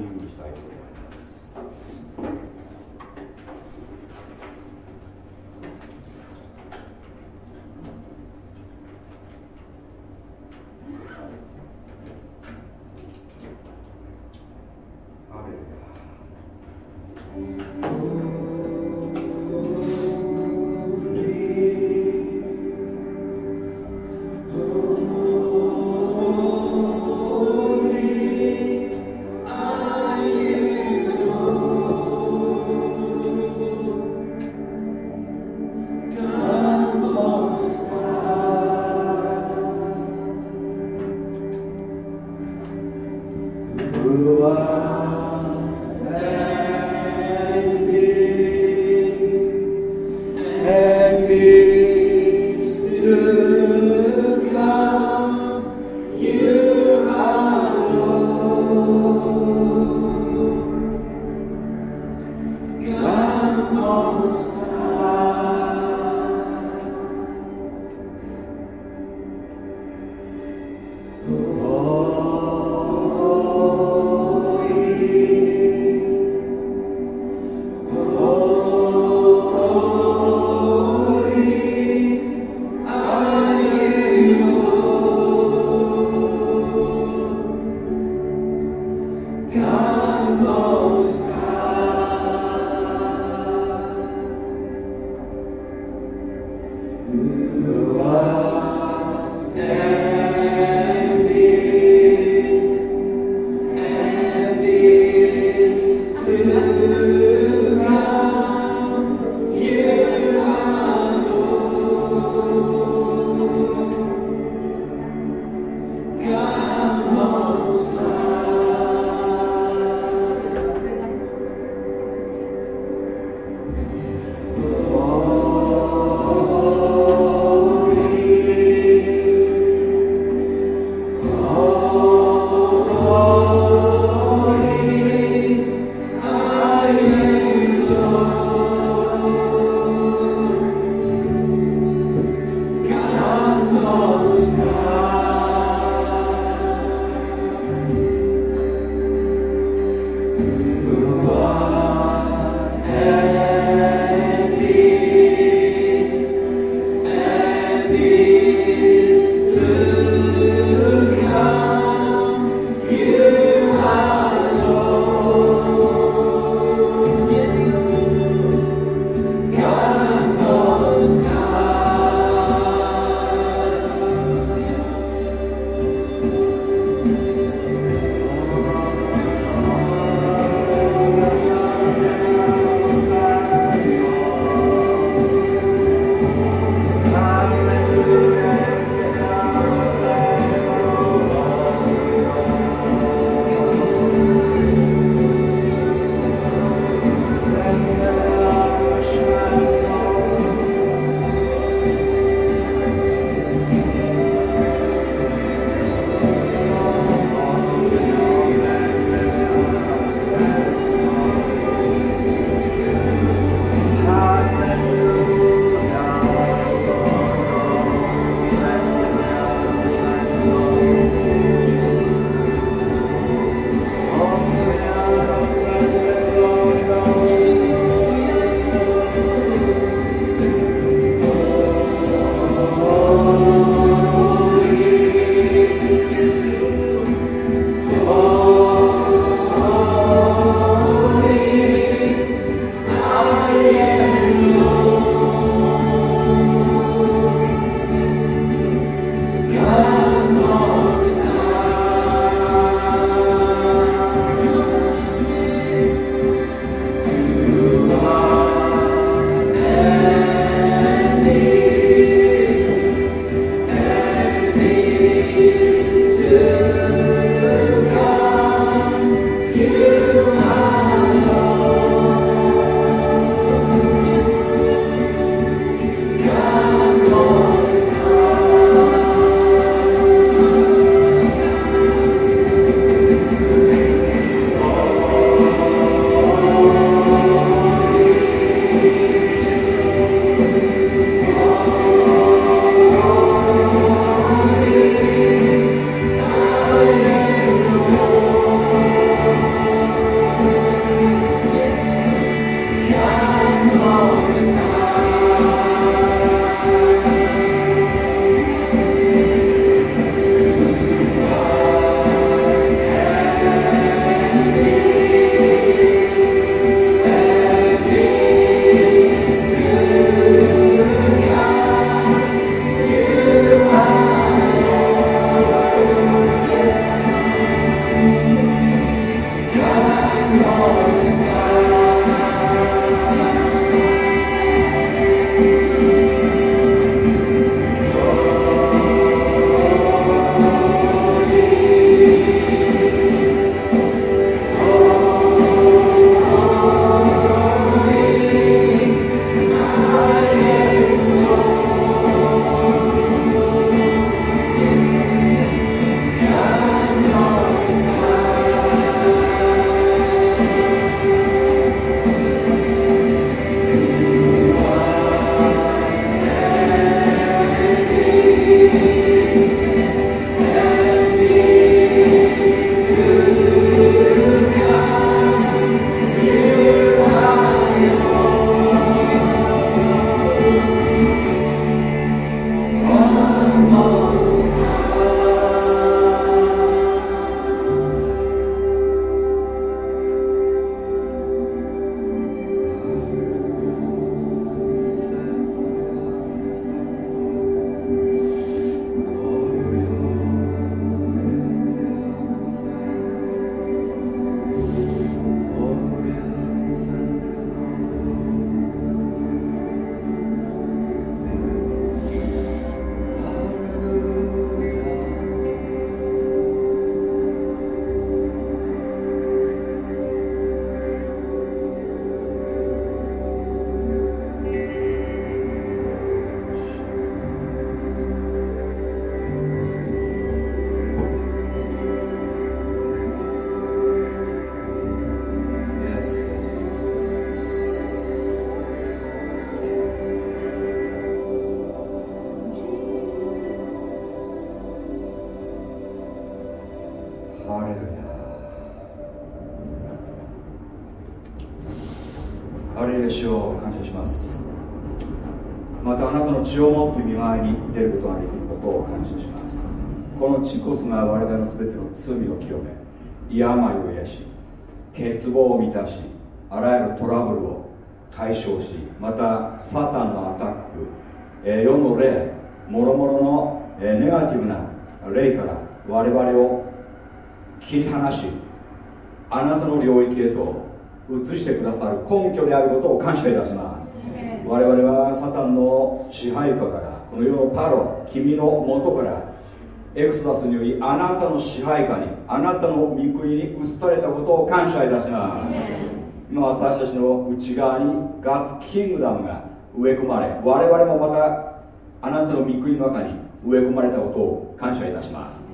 new recycling. えー、世の霊もろもろの、えー、ネガティブな霊から我々を切り離しあなたの領域へと移してくださる根拠であることを感謝いたします。我々はサタンの支配下からこの世のパロ君のもとからエクソダスによりあなたの支配下にあなたの御国に移されたことを感謝いたします。今私たちの内側にガッツキングダムが植え込まれ我々もまたあなたの御国の中に植え込まれたことを感謝いたします。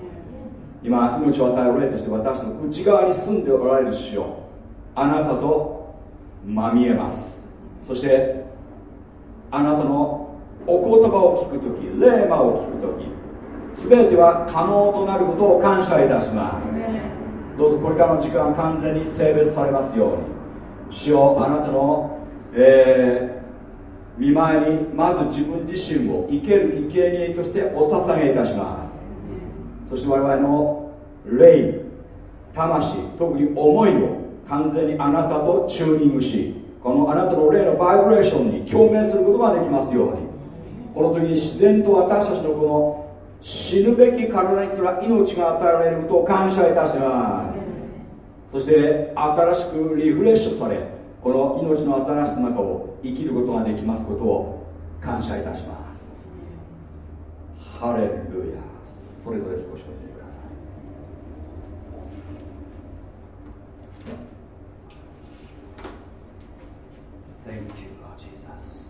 今命を与える霊として私の内側に住んでおられる主をあなたとまみえます。そしてあなたのお言葉を聞く時霊魔を聞く時全ては可能となることを感謝いたします。どうぞこれからの時間完全に性別されますように。主よあなたの、えー、見舞いにまず自分自身を生ける生贄としてお捧げいたします。そして我々の霊魂特に思いを完全にあなたとチューニングしこのあなたの霊のバイブレーションに共鳴することができますように。この時に自然と私たちのこの死ぬべき体にすら命が与えられることを感謝いたします。そして新しくリフレッシュされこの命の新しさの中を生きることができますことを感謝いたします。ハレルヤそれぞれ少しおいてください。Thank you え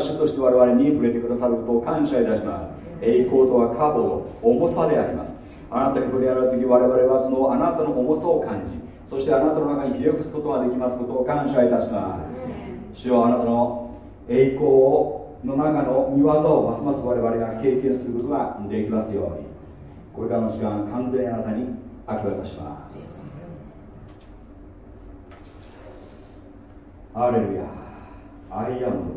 主として我々に触れてくださることを感謝いたします。栄光とはカボド重さであります。あなたに触れ合う時我々はそのあなたの重さを感じそしてあなたの中にひれ伏すことができますことを感謝いたします。主よあなたの栄光の中の見業をますます我々が経験することができますように。これからの時間完全にあなたに明け渡しますアレルヤアイアム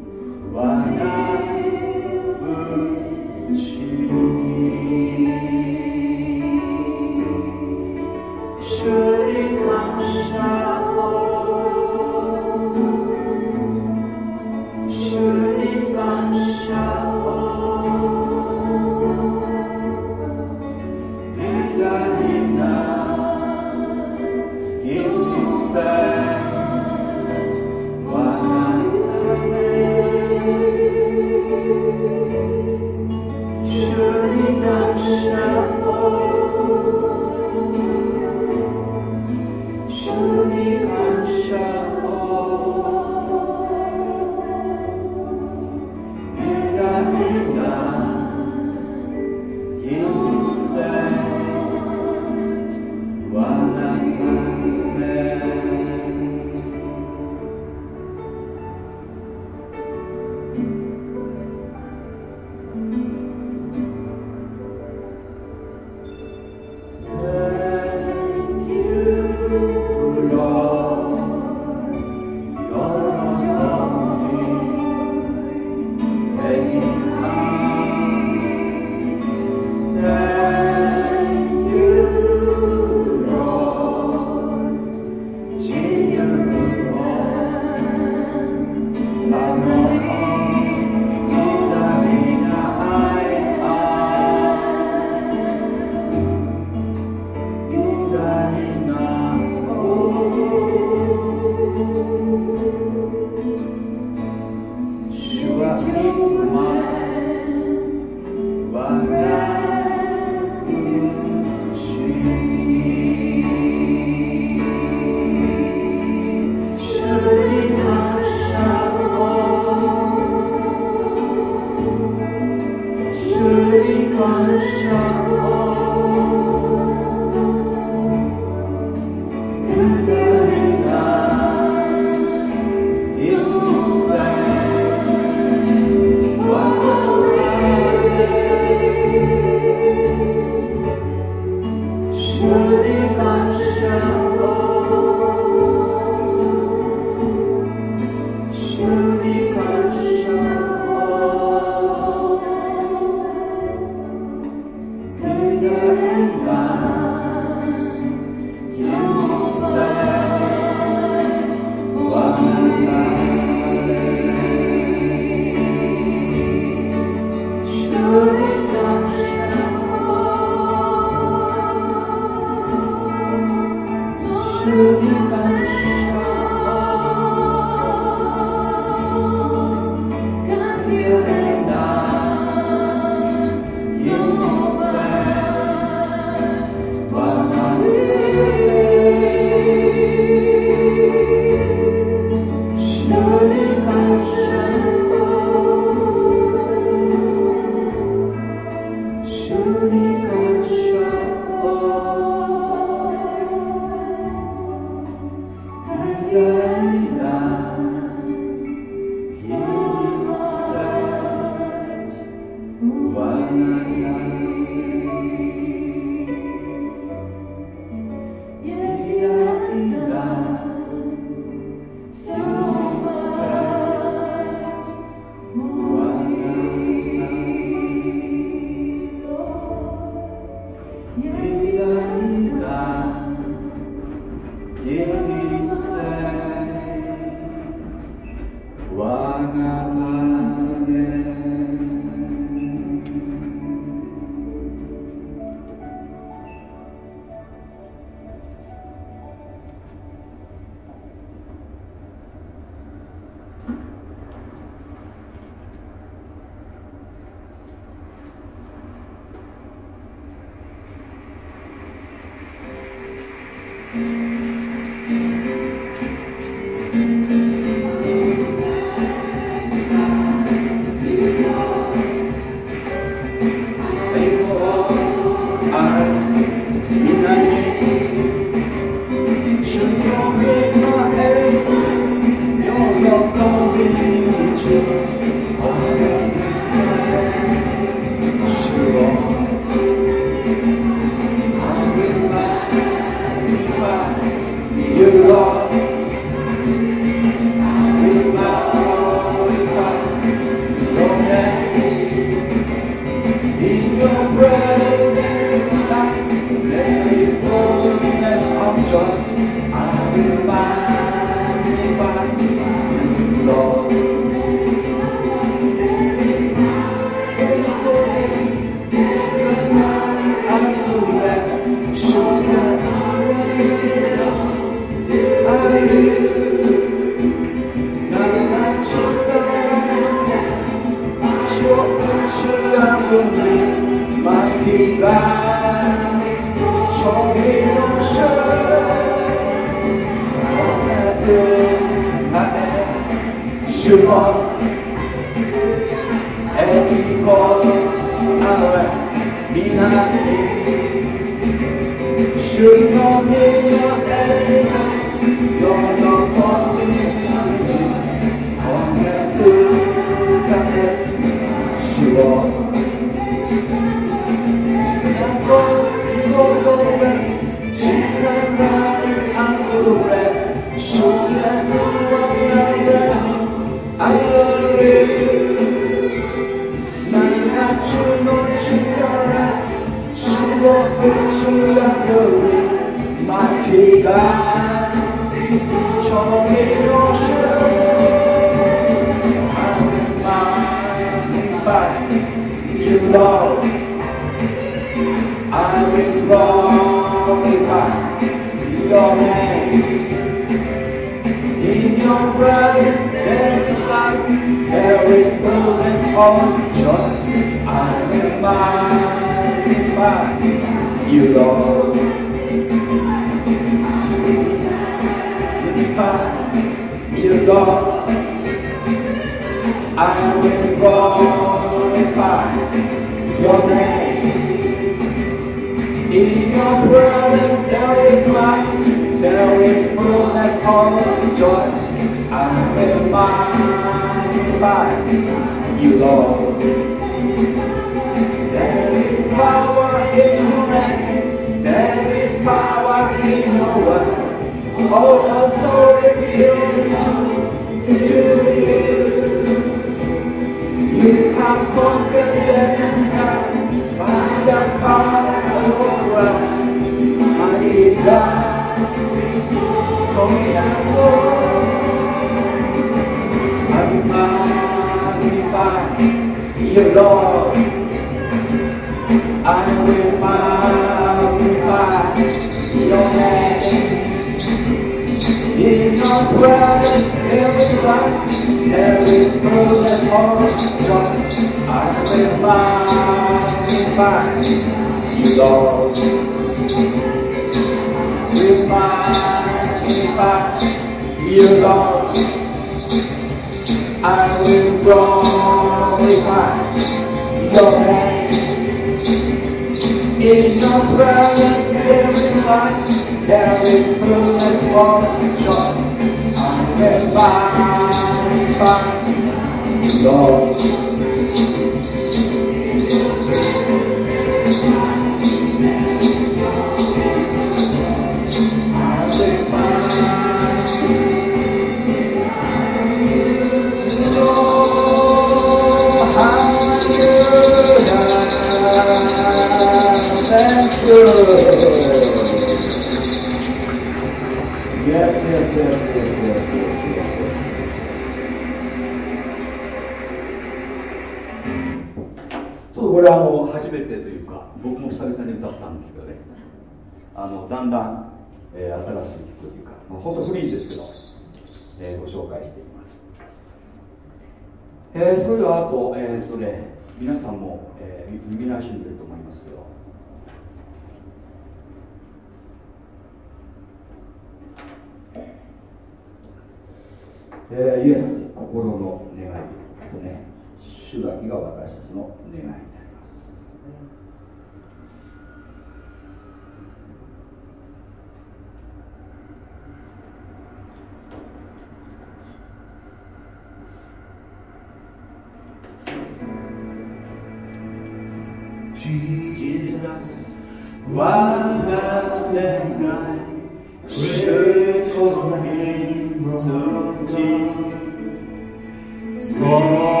Oh,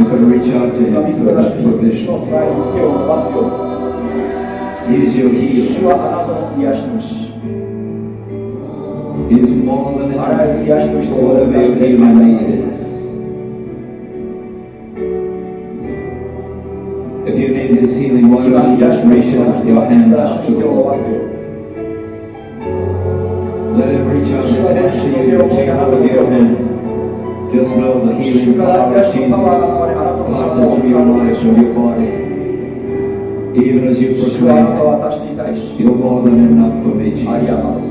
you can reach out to Him for that provision. He is your healer. He is more than enough for whatever your healing need is. If you need His healing, why don't you just reach out your hand out to Him? Let Him reach out His hand to you and take hold of your hand. Just blow the healing power of Jesus. passes through your life and your body. Even as you proclaim, you're more than enough for me, Jesus.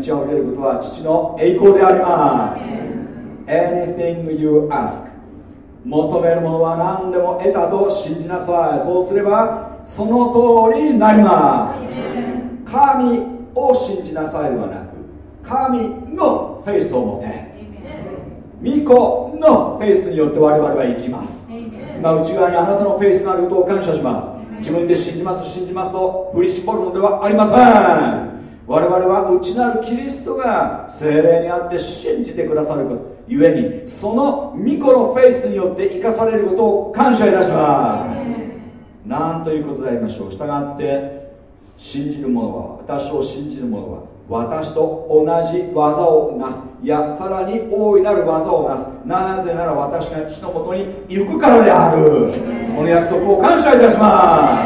ち上げることは父の栄光であります。Anything you ask 求めるものは何でも得たと信じなさい。そうすればその通りになります。神を信じなさいではなく神のフェイスを持て。巫女のフェイスによって我々は生きます今内側にあなたのフェイスがあることを感謝します。自分で信じます。信じますと振り絞るのではありません。我々は内なるキリストが精霊にあって信じてくださるゆえにその巫女のフェイスによって生かされることを感謝いたします。なんということでありましょう。したがって信じる者は私を信じる者は私と同じ技をなす。いやさらに大いなる技をなす。なぜなら私が父のもとに行くからである。この約束を感謝いたしま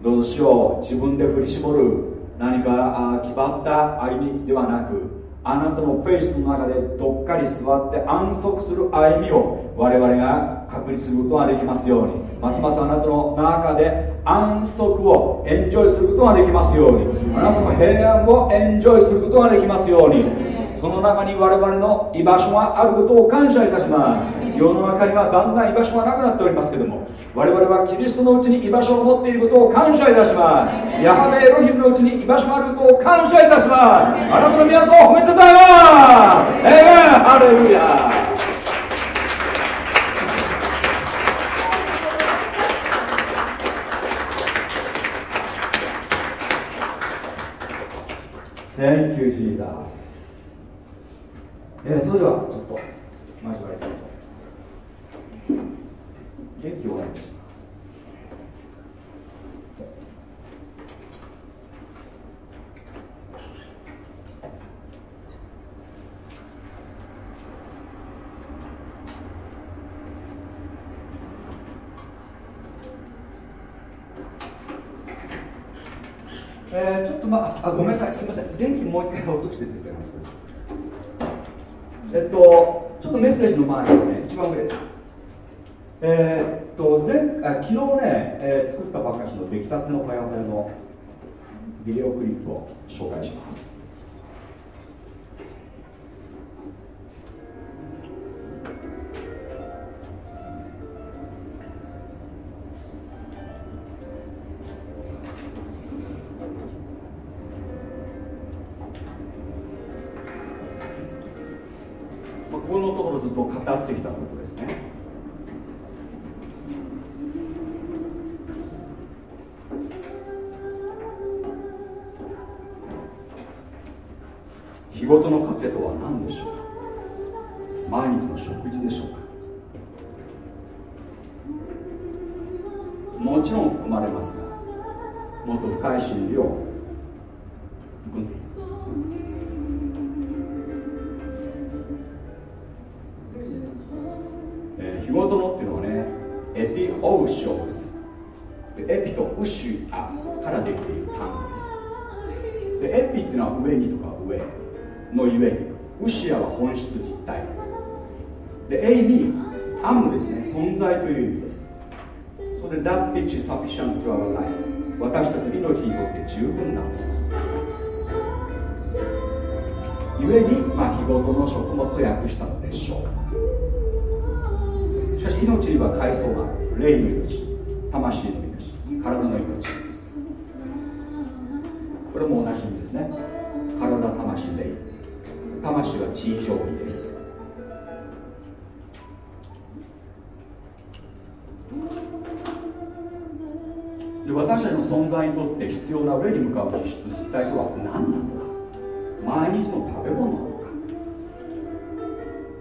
す。どうしよう自分で振り絞る。何か決まった歩みではなくあなたのフェイスの中でどっかり座って安息する歩みを我々が確立することができますように。ますますあなたの中で安息をエンジョイすることができますように。あなたの平安をエンジョイすることができますように。その中に我々の居場所があることを感謝いたします。世の中にはだんだん居場所がなくなっておりますけども我々はキリストのうちに居場所を持っていることを感謝いたします。ヤハベエロヒムのうちに居場所があることを感謝いたします。あなたの皆さんを褒めてたえます。エイメン。ハレルヤ Thank you, Jesus. えー、それではちょっと交わりたいと思います。元気をお願いします。えー、ちょっとまあごめんなさいすみません電気もう一回落としていただけます？えっとちょっとメッセージの前にですね。一番上です。えー、っと前あ昨日ね、えー、作ったばっかしの出来たてのファイアファイのビデオクリップを紹介します。Which is sufficient to our life 私たちの命にとって十分なもの故に、まあ、日ごとの食物と訳したのでしょうしかし命には階層がある霊の命魂の命体の命。これも同じ意味ですね。体魂霊魂は地位上位ですで私たちの存在にとって必要な上に向かう実質実体とは何なのか。毎日の食べ物なのか。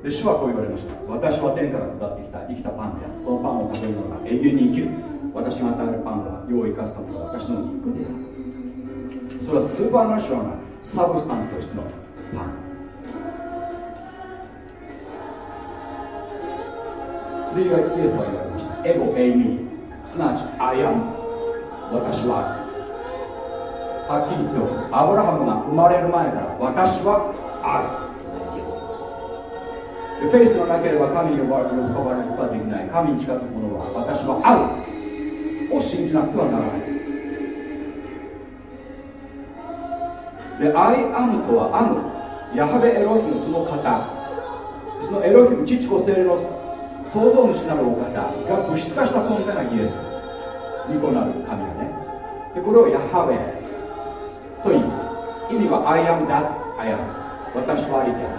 で主はこう言われました。私は天から下ってきた生きたパンである。このパンを食べるのが永遠に生きる。私が与えるパンは世を生かすための私の肉である。それはスーパーナショナルなサブスタンスとしてのパン。でイエスは言われました。 ego eimi。すなわち I am。私ははっきり言っておくアブラハムが生まれる前から私はある。フェイスがなければ神に呼ばれることはできない。神に近づく者は私はある。を信じなくてはならない。で、 I am とは am、ヤハベエロヒムその方、そのエロヒム、父子聖霊の創造主なるお方が物質化した存在がイエス。巫女なる神でこれをヤハウェと言います。意味は I am that I am 私はありであ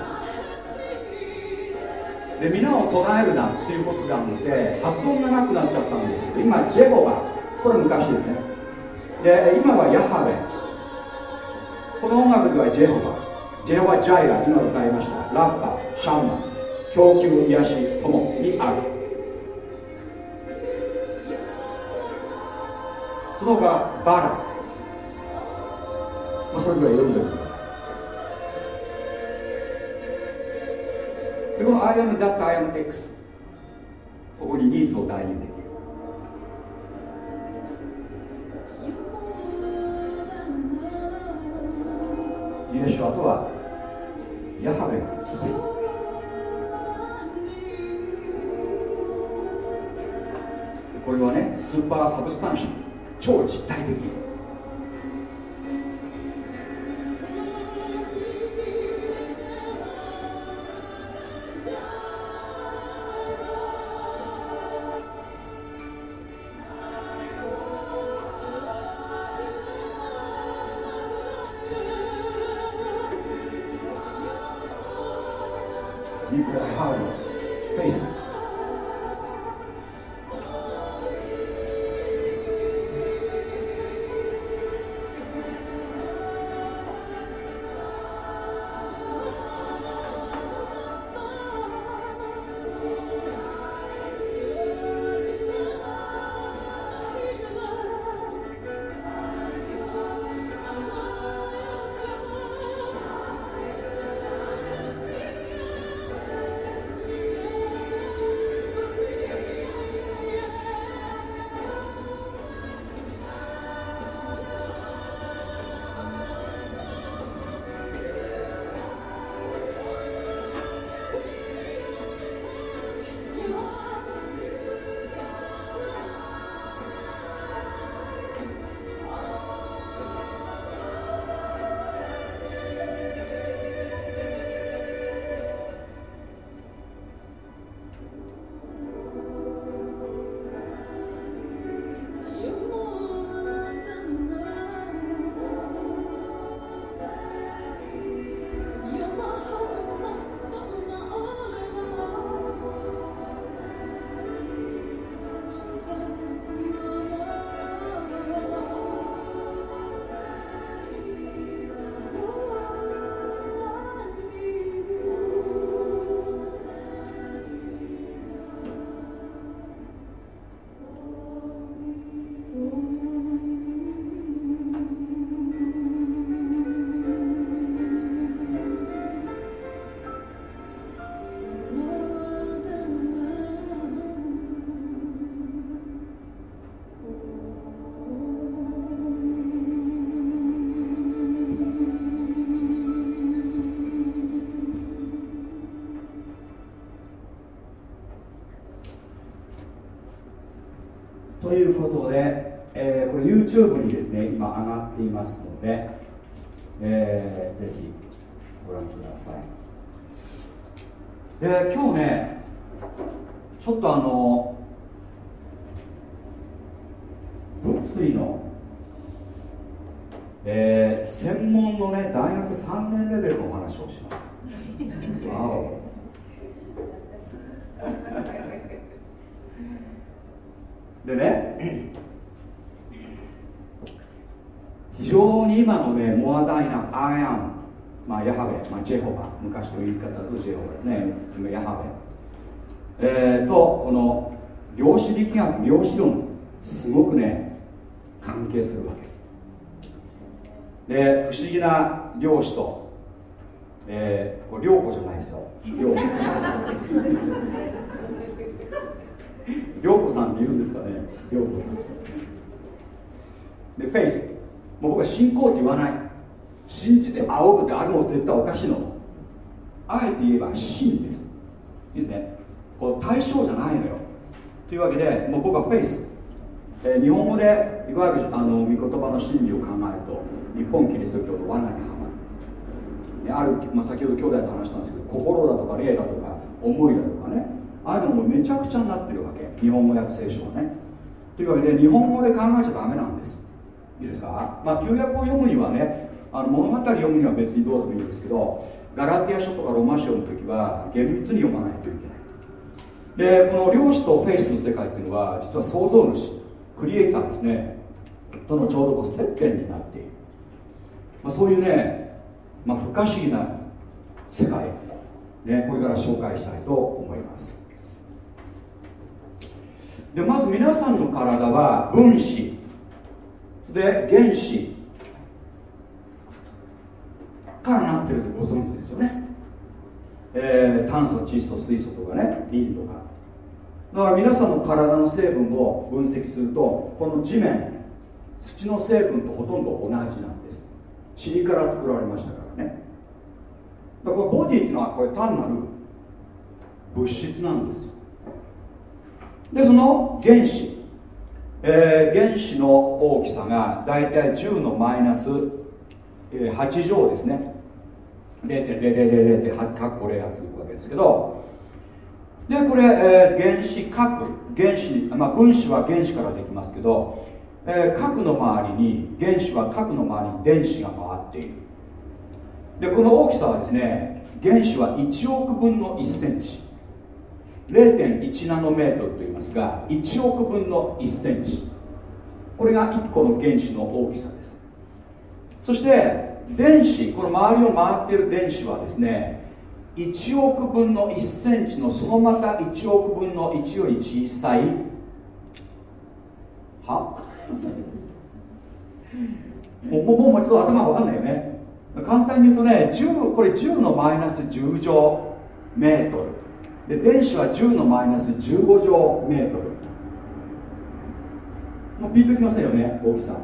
る。で皆を唱えるなっていうことなので発音がなくなっちゃったんですけど今ジェボバこれ昔ですね。で今はヤハウェこの音楽ではジェホバジェホバジャイラ今歌いました。ラッファシャンマ供給癒しともにある。その他バラ、まあ、それぞれ読んでくださいでこの I am that I am X ここにニーズを代入でき。るイエシュアとはヤハベが救いこれはねスーパーサブスタンシャル。超実体的。YouTube にですね今上がっていますので、えー、ぜひご覧ください。で今日ねちょっとあの物理の、えー、専門のね大学3年レベルのお話をします。でね非常に今のねモアダイナアイアンまあヤハベ、まあ、ジェホバ昔の言い方だとジェホバですね。今ヤハベ。えー、とこの量子力学量子論すごくね関係するわけ。で不思議な量子とえー、これ涼子じゃないですよ。涼子。涼子さんって言うんですかね涼子さん。でフェイス。もう僕は信仰って言わない。信じて仰ぐってあれも絶対おかしいの。あえて言えば真です。いいですね。こう対象じゃないのよ。というわけでもう僕はフェイス、えー、日本語でいわゆるあの御言葉の真理を考えると日本キリスト教の罠にはまる、ね、ある、まあ、先ほど兄弟と話したんですけど心だとか霊だとか思いだとかね。ああいうのもめちゃくちゃになってるわけ。日本語訳聖書はね。というわけで日本語で考えちゃダメなんです。いいですか？まあ旧約を読むにはねあの物語読むには別にどうでもいいんですけどガラティア書とかロマ書の時は厳密に読まないといけない。でこの量子とフェイスの世界っていうのは実は創造主クリエイターですね。とのちょうどこう接点になっている、まあ、そういうね、まあ、不可思議な世界、ね、これから紹介したいと思います。でまず皆さんの体は分子。で原子からなってるとご存知ですよね、えー、炭素窒素水素とかねリンとか。だから皆さんの体の成分を分析するとこの地面土の成分とほとんど同じなんです。塵から作られましたからね。だからボディっていうのはこれ単なる物質なんですよ。でその原子えー、原子の大きさがだいたい10のマイナス、えー、8乗ですね。0.0000って8個0が続くわけですけど。でこれ、えー、原子核原子、まあ、分子は原子からできますけど、えー、核の周りに原子は核の周りに電子が回っている。でこの大きさはですね原子は1億分の1センチ。0.1ナノメートルと言いますが1億分の1センチ。これが1個の原子の大きさです。そして電子この周りを回っている電子はですね1億分の1センチのそのまた1億分の1より小さいは？もうもうもう一度頭わかんないよね。簡単に言うとね10これ10のマイナス10乗メートル。で電子は10のマイナス15乗メートル。もうピンときませんよね大きさ。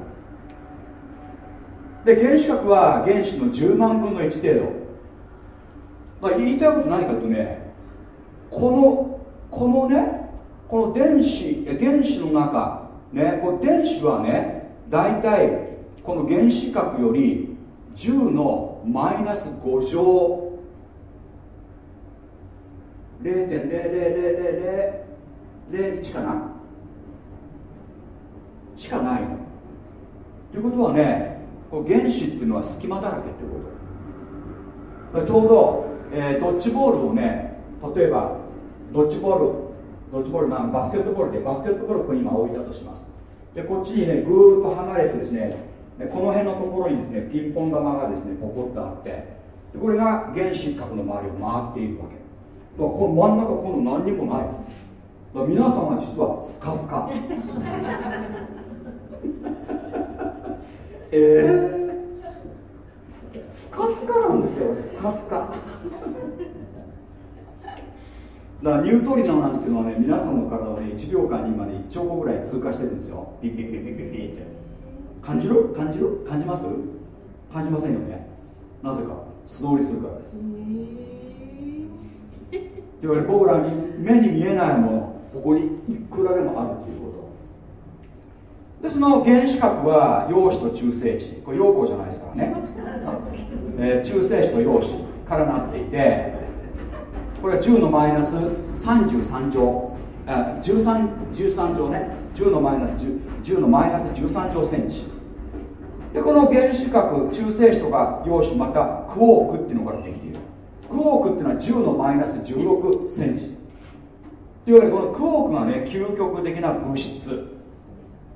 で原子核は原子の10万分の1程度。まあ、言いたいこと何かとねこのこのねこの電子原子の中ねこの電子はね大体この原子核より10のマイナス5乗0.00001かなしかないのということはね原子っていうのは隙間だらけってことちょうど、えー、ドッジボールをね例えばドッジボールドッジボール、まあ、バスケットボールでバスケットボールをここに今置いたとしますでこっちにねぐーっと離れてですねこの辺のところにですねピンポン玉がですねポコッとあってこれが原子核の周りを回っているわけこの真ん中この何にもない。皆さんは実はスカスカ。えー、スカスカなんですよ。スカスカ。だからニュートリノなんていうのはね皆さんの体をね1秒間に今ね1兆個ぐらい通過してるんですよ。ピッピッピッピッピッピッって。感じる感じる感じます？感じませんよね。なぜか。素通りするからです。というわけで僕らに目に見えないものここにいくらでもあるということ。でその原子核は陽子と中性子。これ陽子じゃないですからね、えー、中性子と陽子からなっていてこれは10のマイナス33乗。あ13 13乗ね。10のマイナス 10, 10のマイナス13乗センチ。でこの原子核中性子とか陽子またクォークっていうのからできている。クォークっていうのは10のマイナス16センチ。というわけでこのクォークがね究極的な物質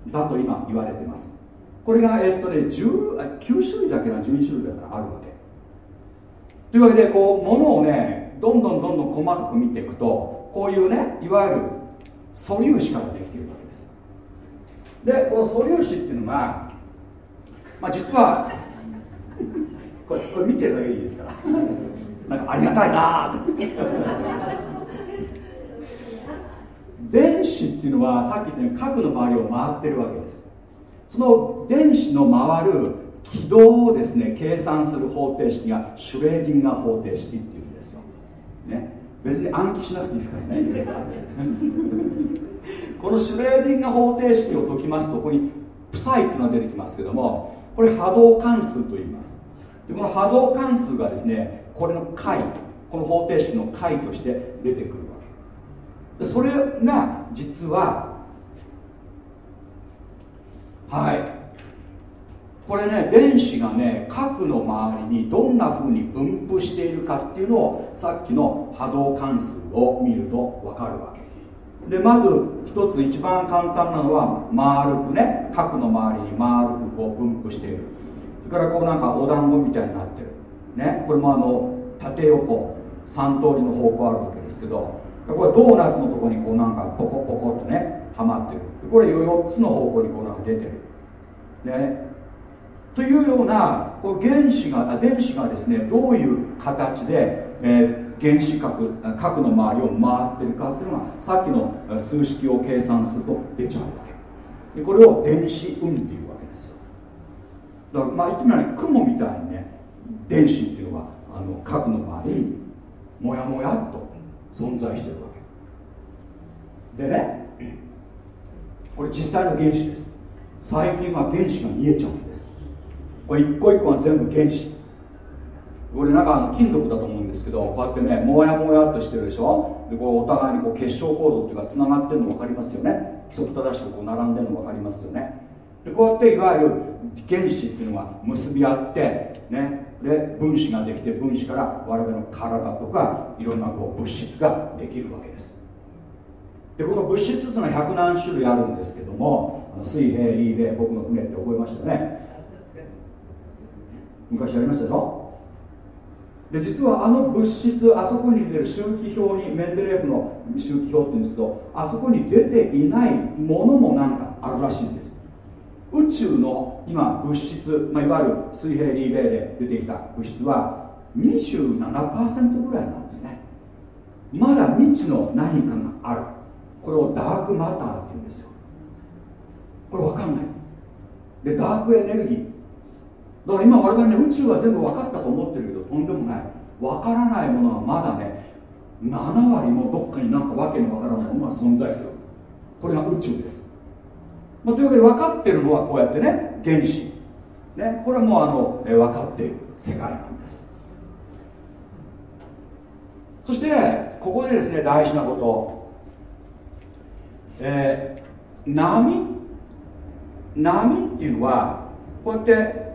だと今言われてます。これがえっとね9種類だけな12種類だからあるわけ。というわけでこうものをねどんどんどんどん細かく見ていくとこういうねいわゆる素粒子からできているわけです。でこの素粒子っていうのが、まあ、実は これこれ見てるだけでいいですから。なんかありがたいなーって電子っていうのはさっき言ったように核の周りを回ってるわけです。その電子の回る軌道をですね計算する方程式がシュレーディンガー方程式っていうんですよ、ね、別に暗記しなくていいですからね。このシュレーディンガー方程式を解きますとここにプサイっていうのが出てきますけどもこれ波動関数と言います。でこの波動関数がですねこれの解この方程式の解として出てくるわけ。でそれが実ははい。これね電子がね核の周りにどんな風に分布しているかっていうのをさっきの波動関数を見ると分かるわけ。でまず一つ一番簡単なのは丸くね核の周りに丸くこう分布している。それからこうなんかお団子みたいになってる。ねこれもあの縦横3通りの方向あるわけですけどこれドーナツのところにこうなんかポコポコっとねはまってる。これ4つの方向にこうなんか出てる。ね。というようなこう原子が電子がですねどういう形で、えー、原子核核の周りを回ってるかっていうのがさっきの数式を計算すると出ちゃうわけ。でこれを電子運っていうわけですよ。だからまあ言ってみれば雲みたいにね電子っていうのはあの核の周りにもやもやっと存在してるわけ。でねこれ実際の原子です。最近は原子が見えちゃうんです。これ一個一個は全部原子。これなんかあの金属だと思うんですけどこうやってねもやもやっとしてるでしょ。でこれお互いにこう結晶構造っていうかつながってるの分かりますよね。規則正しくこう並んでるの分かりますよね。でこうやっていわゆる原子っていうのが結び合ってね。で分子ができて分子から我々の体とかいろんなこう物質ができるわけです。でこの物質というのは百何種類あるんですけども水平リーベ僕の船って覚えましたね？昔やりましたよで実はあの物質あそこに出る周期表にメンデレーフの周期表っていうんですけどあそこに出ていないものもなんかあるらしいんです。宇宙の今物質、まあ、いわゆる水平リーベイで出てきた物質は27%ぐらいなんですね。まだ未知の何かがある。これをダークマターって言うんですよ。これ分かんない。でダークエネルギー。だから今我々ね宇宙は全部分かったと思ってるけどとんでもない。分からないものはまだね7割もどっかになんかわけのわからないものが存在する。これが宇宙です。まあ、というわけで分かってるのはこうやってね原子、ね、これはもうあの、え分かっている世界なんです。そしてここでですね大事なこと、えー、波。波っていうのはこうやって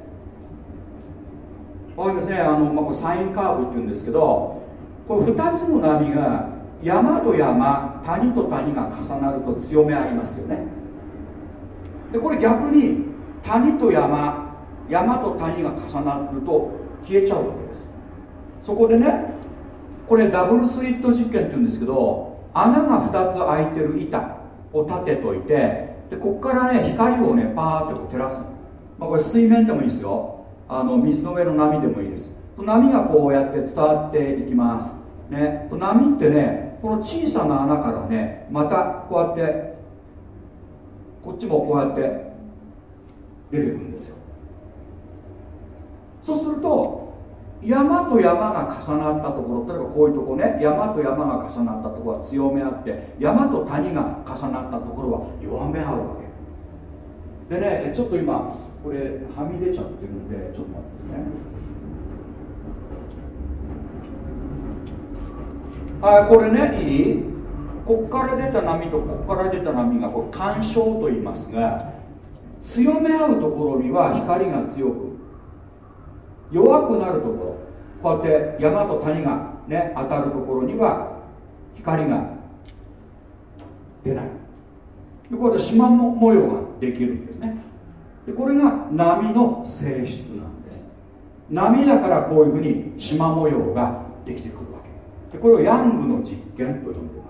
これですね。あの、まあ、これサインカーブっていうんですけどこれ2つの波が山と山谷と谷が重なると強めありますよね。でこれ逆に谷と山山と谷が重なると消えちゃうわけです。そこでねこれダブルスリット実験っていうんですけど穴が2つ開いてる板を立てといてでここからね光をねパーって照らす、まあ、これ水面でもいいですよ。あの水の上の波でもいいです。波がこうやって伝わっていきます。ね。波ってねこの小さな穴からねまたこうやってこっちもこうやって出てくるんですよ。そうすると山と山が重なったところ例えばこういうとこね山と山が重なったところは強めあって山と谷が重なったところは弱めあるわけ。でねちょっと今これはみ出ちゃってるんでちょっと待ってね。あこれねいい？こっから出た波とこっから出た波がこれ干渉と言いますが強め合うところには光が強く弱くなるところこうやって山と谷がね当たるところには光が出ない。でこうやって縞模様ができるんですね。でこれが波の性質なんです。波だからこういうふうに縞模様ができてくるわけ。でこれをヤングの実験と呼んで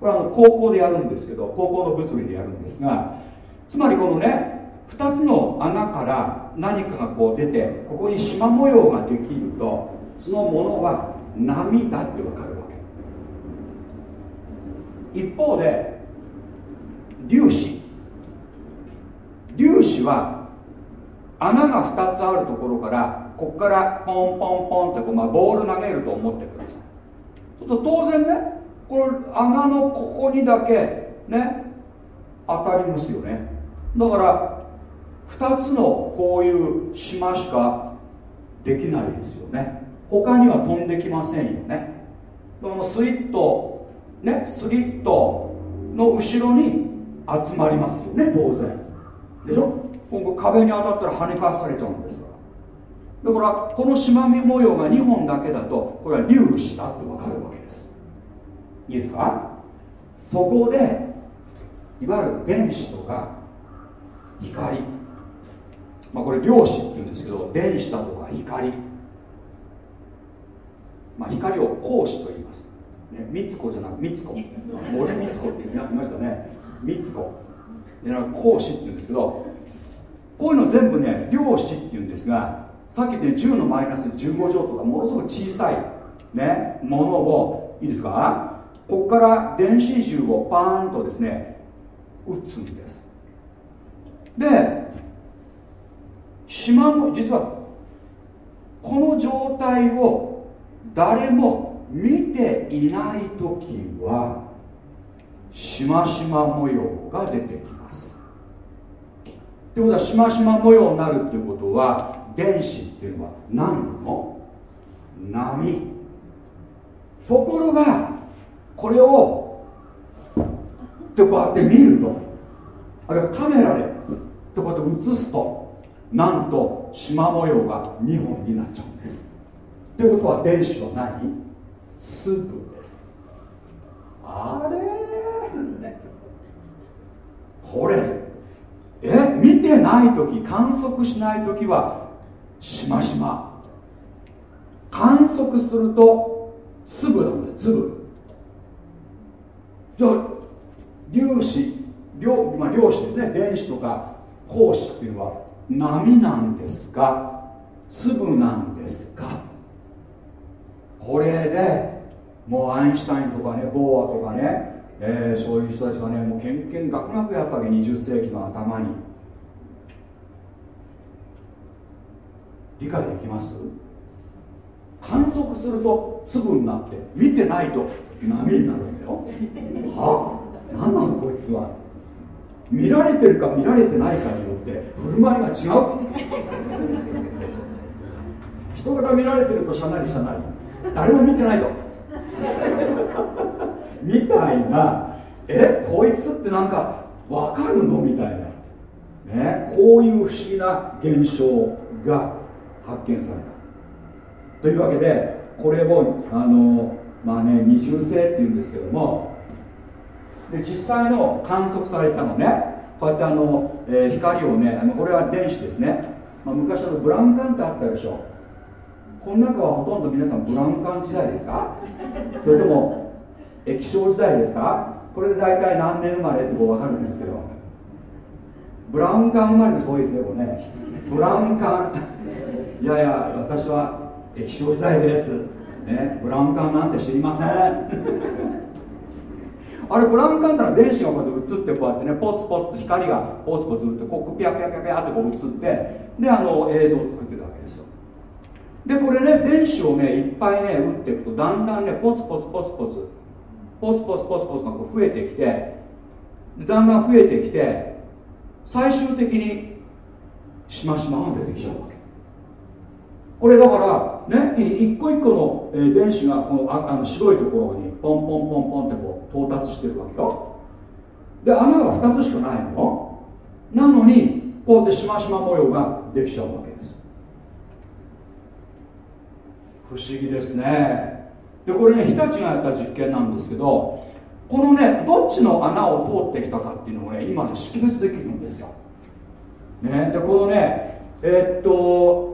これはあの高校でやるんですけど高校の物理でやるんですがつまりこのね2つの穴から何かがこう出てここに縞模様ができるとそのものは波だって分かるわけ。一方で粒子。粒子は穴が2つあるところからここからポンポンポンってこう、まあ、ボール投げると思ってください。そうすると当然ねこの穴のここにだけね当たりますよね。だから2つのこういう島しかできないですよね。他には飛んできませんよね。だからスリットねスリットの後ろに集まりますよね当然でしょ？今後壁に当たったら跳ね返されちゃうんですから。だからこのしまみ模様が2本だけだとこれは粒子だって分かるわけです。いいですか？そこでいわゆる電子とか光。まあこれ量子って言うんですけど電子だとか光。まあ光を光子と言います。ね、みつこじゃなくみつこ。俺みつこって言いましたね。みつこ。でなんか光子って言うんですけどこういうの全部ね量子って言うんですがさっき言った10のマイナス15乗とかものすごく小さい、ね、ものをいいですか？ここから電子銃をパーンとですね撃つんです。で島の実はこの状態を誰も見ていない時はしましま模様が出てきます。ってことはしましま模様になるっていうことは電子っていうのは何なの波？ところがこれをってこうやって見るとあるいはカメラでこうやって映すとなんと縞模様が2本になっちゃうんです。ということは電子は何？粒です。あれ？これ。え？見てない時観測しない時はしましま。観測すると粒なんだよ粒。じゃあ粒子量,、まあ、量子ですね。電子とか光子っていうのは波なんですか？粒なんですか？これでもうアインシュタインとかねボーアとかね、えー、そういう人たちがねもうけんけんがくがくやったわけ20世紀の頭に。理解できます？観測すると粒になって見てないと。波になるんだよ。は？何なのこいつは。見られてるか見られてないかによって振る舞いが違う。人から見られてるとしゃなりしゃなり。誰も見てないと。みたいな。え？こいつってなんか分かるのみたいな、ね、こういう不思議な現象が発見された。というわけでこれをあのまあね二重性っていうんですけども。で実際の観測されたのね。こうやってあの、えー、光をねあのこれは電子ですね、まあ、昔のブラウン管ってあったでしょ。この中はほとんど皆さんブラウン管時代ですか？それとも液晶時代ですか？これで大体何年生まれってこう分かるんですけど。ブラウン管生まれの人多いですねこれね。ブラウン管。いやいや私は液晶時代です、ね、ブラウン管なんて知りません。あれブラウン管なら電子がこうやって映ってこうやってねポツポツと光がポツポツってこうピャピャピャピャってこう映ってであの映像を作ってるわけですよ。でこれね電子をねいっぱいね打っていくとだんだんねポツポツポツポツポツポツポツポツがこう増えてきてだんだん増えてきて最終的にしましまが出てきちゃうわけ。これだからね一個一個の、電子がこのああの白いところにポンポンポンポンってこう到達してるわけよ。で穴が2つしかないの。よなのにこうやってしましま模様ができちゃうわけです。不思議ですね。でこれね日立がやった実験なんですけどこのねどっちの穴を通ってきたかっていうのをね今ね識別できるんですよ、ね、でこのねえー、っと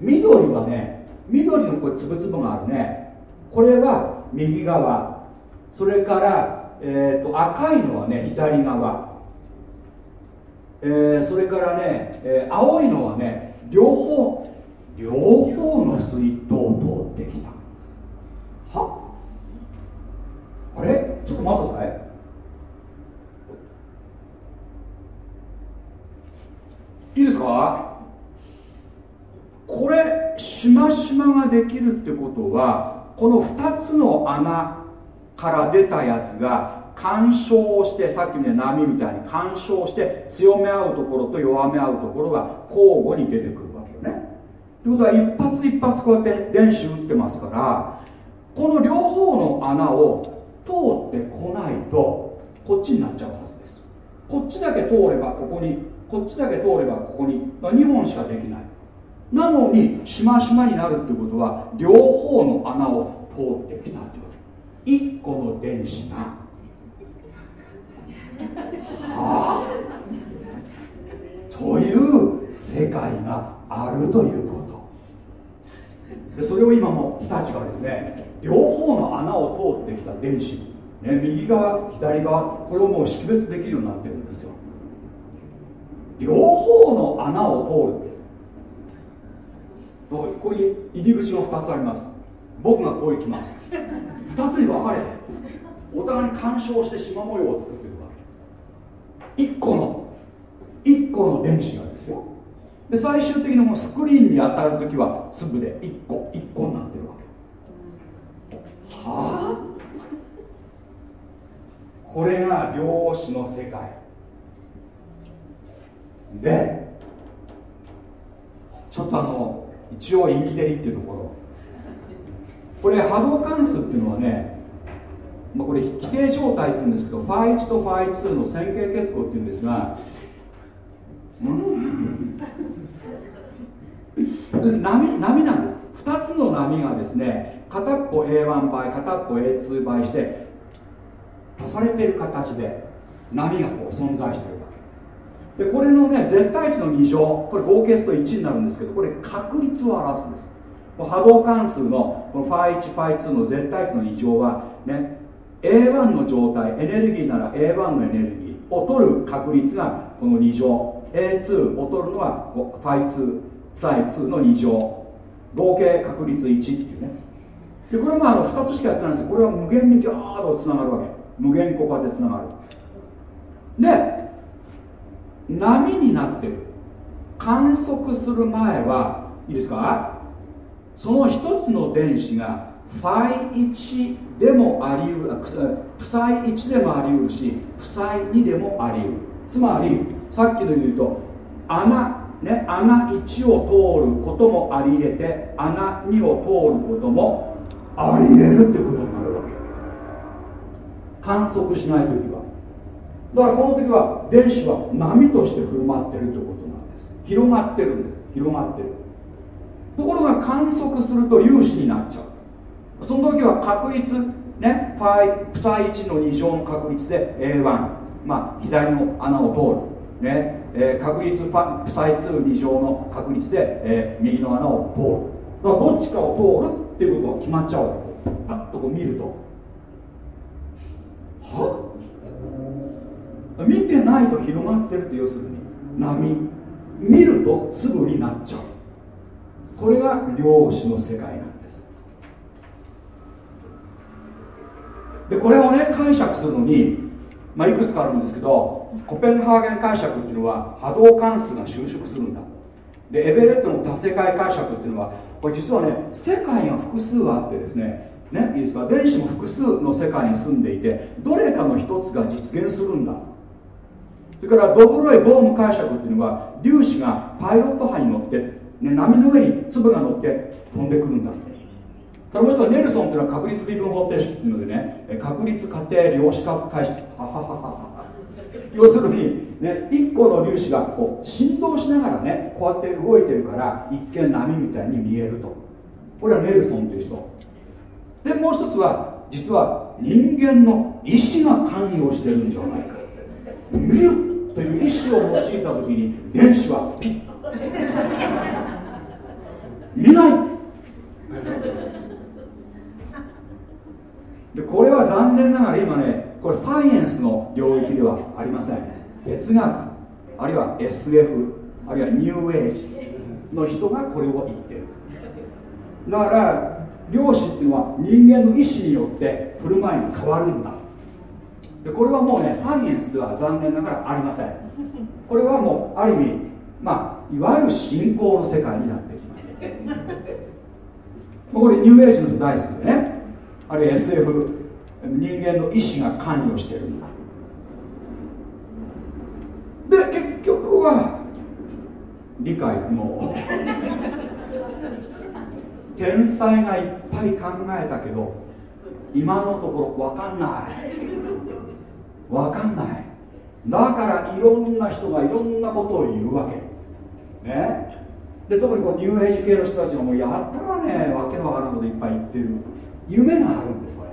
緑はね緑のこれつぶつぶがあるね。これは右側。それから、えー、っと赤いのはね左側。えー、それからね、えー、青いのはね両方両方のスリットを通ってきた。は？あれ？ちょっと待ってください。いいですか？これしましまができるってことはこの2つの穴から出たやつが干渉してさっきの、ね、波みたいに干渉して強め合うところと弱め合うところが交互に出てくるわけよね。ということは一発一発こうやって電子打ってますからこの両方の穴を通ってこないとこっちになっちゃうはずです。こっちだけ通ればここにこっちだけ通ればここに2本しかできない。なのにしましまになるってことは両方の穴を通ってきたってこと。1個の電子が。はあ。という世界があるということ。でそれを今も日立がですね両方の穴を通ってきた電子、ね、右側左側これをもう識別できるようになってるんですよ。両方の穴を通る。ここに入り口の2つあります。僕がこう行きます。2つに分かれお互いに干渉して縞模様を作ってる1個の1個の電子がですよ。で最終的にもうスクリーンに当たる時は粒で1個1個になってるわけ。はあ？これが量子の世界。でちょっとあの一応インテリっていうところ。これ波動関数っていうのはねまあ、これ規定状態っていうんですけどファイ1とファイ2の線形結合っていうんですが、うん、波波なんです。2つの波がですね片っぽ A1 倍片っぽ A2 倍して足されてる形で波がこう存在してる。でこれのね絶対値の2乗これ合計すると1になるんですけどこれ確率を表すんです。波動関数のこのファイ1ファイ2の絶対値の2乗はね A1 の状態エネルギーなら A1 のエネルギーを取る確率がこの2乗。A2 を取るのはファイ2ファイ2の2乗。合計確率1っていうね。でこれもあの2つしかやってないんですけどこれは無限にギャーッとつながるわけ。無限ここでつながる。で波になってる。観測する前はいいですか？その一つの電子がファイ1でもありうる負債1でもありうるし負債2でもありうる。つまりさっきの言うと穴ね穴1を通ることもあり得て穴2を通ることもあり得るってことになるわけ。観測しない時は。だからこの時は電子は波として振る舞ってるってことなんです。広がってるんです広がってる。ところが観測すると粒子になっちゃう。その時は確率ねファイプサイ1の2乗の確率で A1 まあ左の穴を通る。ね、えー、確率プサイ22乗の確率で、えー、右の穴を通る。だからどっちかを通るっていうことが決まっちゃうパッとこう見ると。は？見てないと広がってるって要するに波。見ると粒になっちゃう。これが量子の世界なんでこれをね解釈するのに、まあ、いくつかあるんですけどコペンハーゲン解釈っていうのは波動関数が収縮するんだ。でエベレットの多世界解釈っていうのはこれ実はね世界が複数あってですねねいいですか？電子も複数の世界に住んでいてどれかの一つが実現するんだ。それからドブロイ・ボーム解釈っていうのは粒子がパイロット波に乗ってね、波の上に粒が乗って飛んでくるんだただもう一つはネルソンっていうのは確率微分方程式っていうのでね確率過程量子角回式はははは要するに、ね、1個の粒子がこう振動しながらねこうやって動いてるから一見波みたいに見えると。これはネルソンという人。でもう一つは実は人間の意志が関与してるんじゃないか。見るという意志を用いた時に電子はピッ。見ない。でこれは残念ながら今ねこれサイエンスの領域ではありません。哲学あるいは SF あるいはニューエイジの人がこれを言ってる。だから量子っていうのは人間の意志によって振る舞いが変わるんだ。でこれはもうねサイエンスでは残念ながらありません。これはもうある意味まあいわゆる信仰の世界になってきます。これニューエイジの人大好きでね。あるいは SF 人間の意志が関与してるんだ。で結局は理解不能。天才がいっぱい考えたけど今のところ分かんない。分かんない。だからいろんな人がいろんなことを言うわけ。ね。で特にこうニューエイジ系の人たちがもうやったらねわけのわからんこといっぱい言ってる。夢があるんですこれ。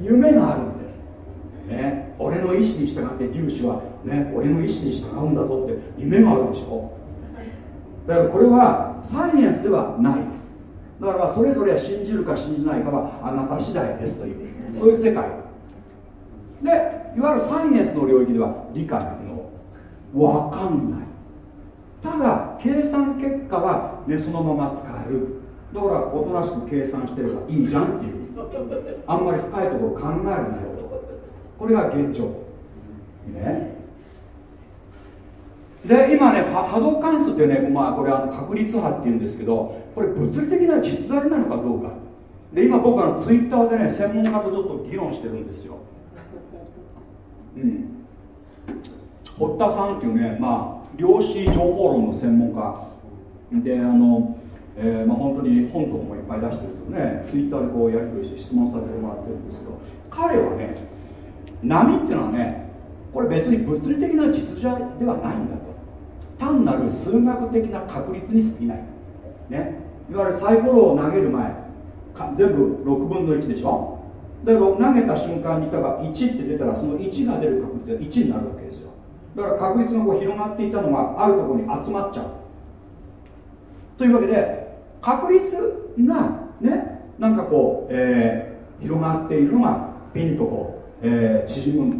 夢があるんです、ね、俺の意思に従って粒子は、ね、俺の意思に従うんだぞって夢があるでしょ。だからこれはサイエンスではないです。だからそれぞれ信じるか信じないかはあなた次第ですというそういう世界。でいわゆるサイエンスの領域では理解不能分かんない。ただ計算結果は、ね、そのまま使える。だからおとなしく計算してればいいじゃんっていう。あんまり深いところ考えるなよこれが現状。ね。で今ね波動関数ってね、まあ、これあの確率波っていうんですけどこれ物理的な実在なのかどうか。で今僕はツイッターでね専門家とちょっと議論してるんですよ。うん。堀田さんっていうねまあ量子情報論の専門家。であのえーまあ、本当に本とかもいっぱい出してるんですよねツイッターでこうやり取りして質問させてもらってるんですけど彼はね波っていうのはねこれ別に物理的な実在ではないんだと。単なる数学的な確率に過ぎない、ね、いわゆるサイコロを投げる前全部6分の1でしょ。だから投げた瞬間に例えば1って出たらその1が出る確率が1になるわけですよ。だから確率がこう広がっていたのがあるところに集まっちゃう。というわけで確率がねなんかこう、えー、広がっているのがピンとこう、えー、縮む。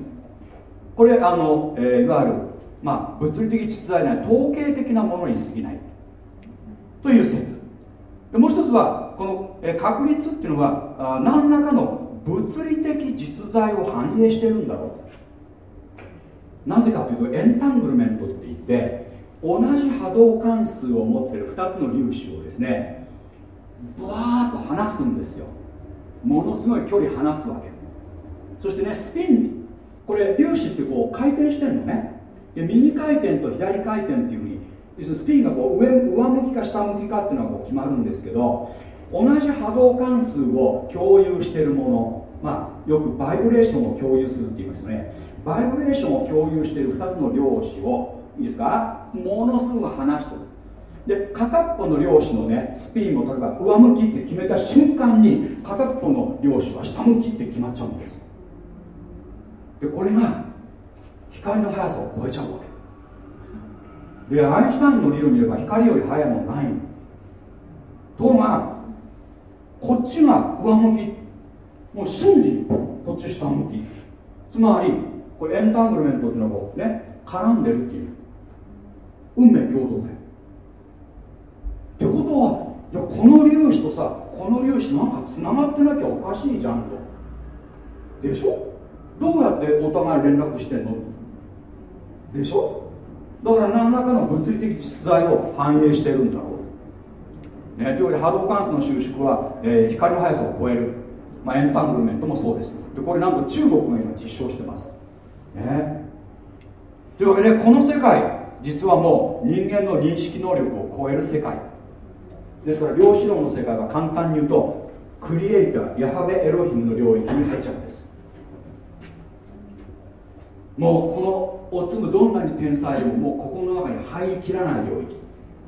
これあの、えー、いわゆる、まあ、物理的実在ない統計的なものに過ぎない。という説。でもう一つはこの、えー、確率っていうのはあ何らかの物理的実在を反映してるんだろう。なぜかというとエンタングルメントって言って同じ波動関数を持ってる2つの粒子をですねブワーッと離すんですよ。ものすごい距離離すわけ。そしてねスピンこれ粒子ってこう回転してるのね。で右回転と左回転っていうふうに要するにスピンがこう上上向きか下向きかっていうのがこう決まるんですけど同じ波動関数を共有しているものまあよくバイブレーションを共有するって言いますよね。バイブレーションを共有している2つの量子をいいですか？ものすごく離してる。で片っぽの量子のねスピンを例えば上向きって決めた瞬間に片っぽの量子は下向きって決まっちゃうんです。でこれが光の速さを超えちゃうわけ。でアインシュタインの理論によれば光より速いものないの。ところがこっちが上向き。もう瞬時にこっち下向き。つまりこれエンタングルメントっていうのはこうね絡んでるっていう。運命共同体。ってことはいやこの粒子とさこの粒子なんかつながってなきゃおかしいじゃんと。でしょ？どうやってお互い連絡してんの？でしょ？だから何らかの物理的実在を反映してるんだろ、ね、というわけで波動関数の収縮は、えー、光の速さを超える、まあ、エンタングルメントもそうです。でこれなんと中国が今実証してます、ね、というわけでこの世界実はもう人間の認識能力を超える世界。ですから量子論の世界は簡単に言うとクリエイターヤハベエロヒムの領域に入っちゃうんです。もうこのおつむどんなに天才でももうここの中に入りきらない領域。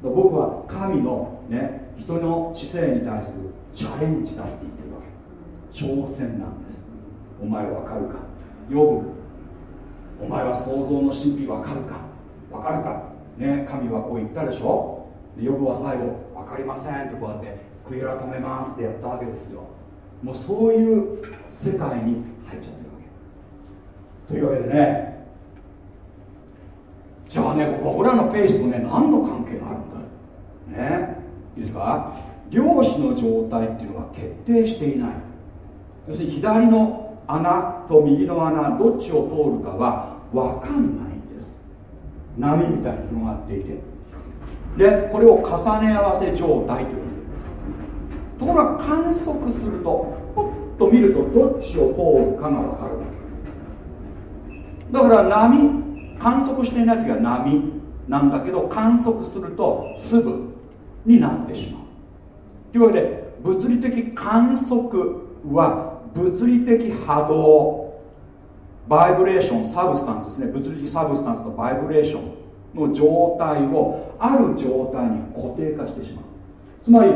僕は神のね人の知性に対するチャレンジだって言ってるわけ。挑戦なんです。お前わかるか？呼ぶ。お前は想像の神秘わかるか？わかるか？ね神はこう言ったでしょ？ヨブは最後分かりませんってこうやって悔い改めますってやったわけですよ。もうそういう世界に入っちゃってるわけ。というわけでねじゃあね僕らのフェイスとね何の関係があるんだね。いいですか？量子の状態っていうのは決定していない。要するに左の穴と右の穴どっちを通るかは分かんないんです。波みたいに広がっていて。でこれを重ね合わせ状態というところが観測するとポッと見るとどっちを通るかが分かるわけ。だから波観測していない時は波なんだけど観測すると粒になってしまう。というわけで物理的観測は物理的波動バイブレーション substance ですね。物理的 substance とバイブレーションの状態をある状態に固定化してしまう。つまり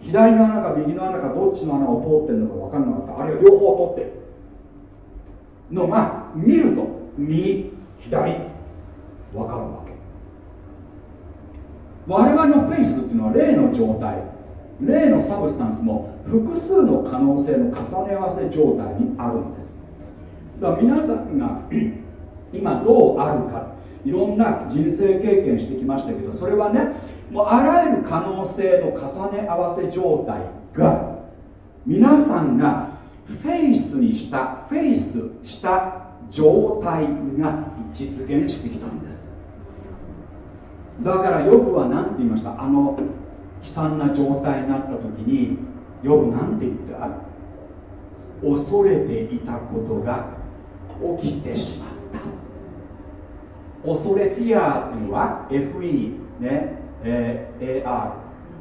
左の穴か右の穴かどっちの穴を通ってるのか分からなかった。あるいは両方通ってるの。が見ると右左。分かるわけ。我々のフェイスっていうのは例の状態。例のサブスタンスも複数の可能性の重ね合わせ状態にあるんです。だから皆さんが 今どうあるか。いろんな人生経験してきましたけどそれはねもうあらゆる可能性の重ね合わせ状態が皆さんがフェイスにしたフェイスした状態が実現してきたんです。だからよくは何て言いました？あの悲惨な状態になった時によく何て言った恐れていたことが起きてしまった。恐れフィアっていうのは FE ね、えー、AR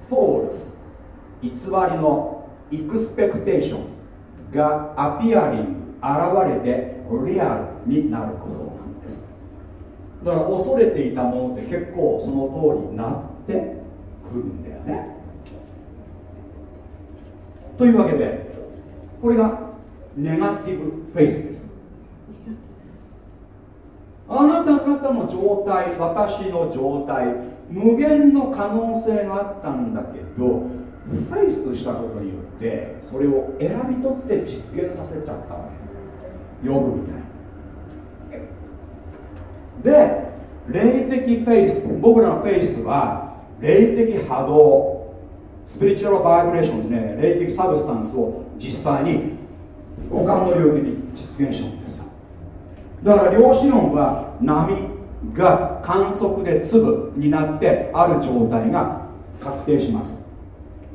false 偽りの expectation が appearing 現れてリアルになることなんです。だから恐れていたものって結構その通りになってくるんだよね。というわけでこれがネガティブフェイスです。あなた方の状態私の状態無限の可能性があったんだけどフェイスしたことによってそれを選び取って実現させちゃったわけ。呼ぶみたいで霊的フェイス僕らのフェイスは霊的波動スピリチュアルバイブレーションですね霊的 substance を実際に五感の領域に実現したんですよ。だから量子論は波が観測で粒になってある状態が確定します。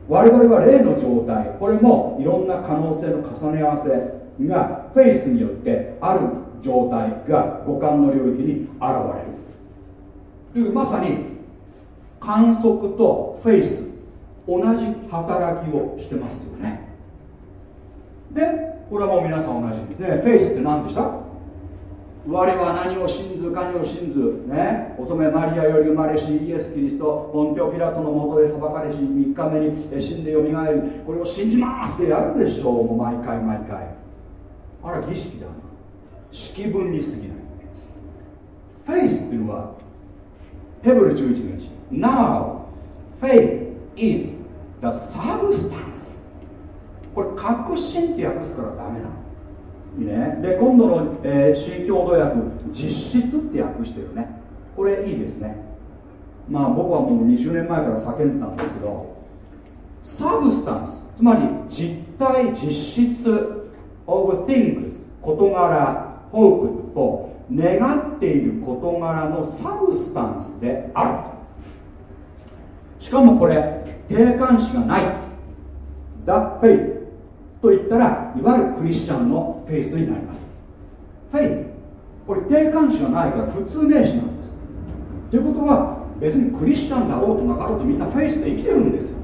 我々は霊の状態これもいろんな可能性の重ね合わせがフェイスによってある状態が五感の領域に現れる。というまさに観測とフェイス同じ働きをしてますよね。でこれはもう皆さん同じですね。フェイスって何でした？我は何を信ず何を信ず。ね。乙女マリアより生まれしイエス・キリスト。ポンテオ・ピラトのもとで裁かれし3日目に死んでよみがえりこれを信じますってやるでしょう。もう毎回毎回。あら儀式だ式文に過ぎない。フェイスっていうのはヘブル11の1 Now faith is the substance. これ確信って訳すからダメなの。いいね、で今度の、えー、新共同訳実質って訳してるね。これいいですね。まあ僕はもう20年前から叫んだんですけど。 Substance つまり実体実質。Of things 事柄 hoped for 願っている事柄の substance である。しかもこれ定冠詞がない。The faith と言ったらいわゆるクリスチャンのフェイスになります。フェイこれ定冠詞がないから普通名詞なんです。ということは別にクリスチャンだろうとなかろうとみんなフェイスで生きてるんですよ。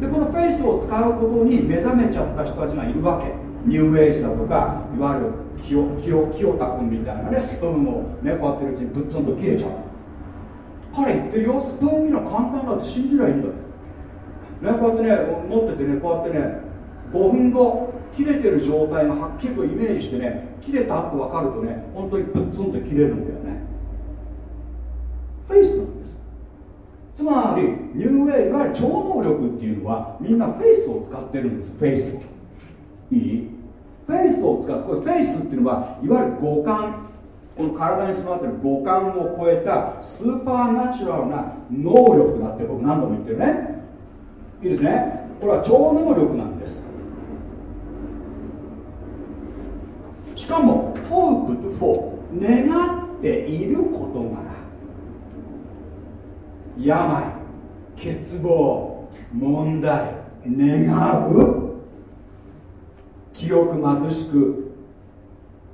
でこのフェイスを使うことに目覚めちゃった人たちがいるわけ。ニューエイジだとかいわゆる清清清田君みたいなねスプーンをねこうやってるうちにぶっつんと切れちゃう彼言ってるよスプーン切るの簡単だって信じりゃいいんだよねこうやってね持っててねこうやってね5分後切れてる状態がはっきりとイメージしてね切れたって分かるとね本当にぶっつんと切れるんだよねフェイスなんですつまりニューウェイいわゆる超能力っていうのはみんなフェイスを使ってるんですフェイスをいい？フェイスを使ってこれフェイスっていうのはいわゆる五感。この体に備わってる五感を超えたスーパーナチュラルな能力だって僕何度も言ってるね。いいですね？これは超能力なんです。しかもホープとフォー願っている事柄病欠乏問題願う。記憶貧しく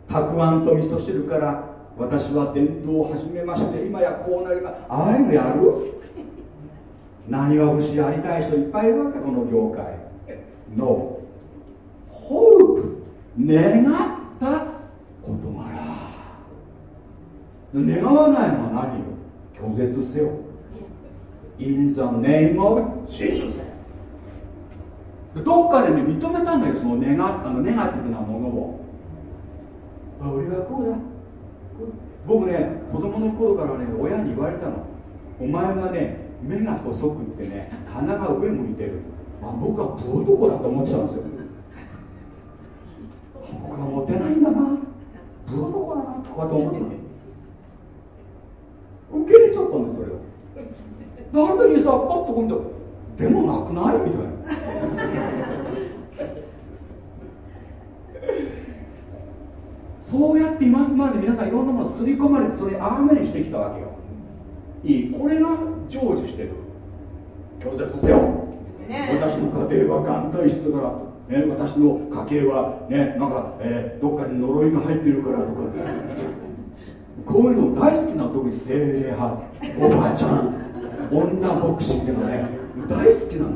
たくあんと味噌汁から私は伝統を始めまして今やこうなりまああいうのやる？何は節やりたい人いっぱいいるわけこの業界。のホープ願った事柄願わないのは何よ？拒絶せよ。In the name of Jesus どっかでね認めたんだよそのネガあのネガティブなものを。俺はこうだ。僕ね子供の頃からね親に言われたの。お前はね目が細くってね鼻が上向いてる。あ僕はブ男だと思ってたんですよ。僕はモテないんだな。ブ男だなとこうやって思ってたんです受け入れちゃったんですそれを。ある時さパッと今度でもなくない？みたいな。そうやって今まで皆さんいろんなもの刷り込まれてそれにアーメンしてきたわけよ。いい。これが成就してる。拒絶せよ、ね、私の家庭は眼帯質だからね、私の家系はねなんか、えー、どっかに呪いが入ってるからとか。こういうの大好きな特に精霊派。おばあちゃん。女牧師っていうのはね大好きなの。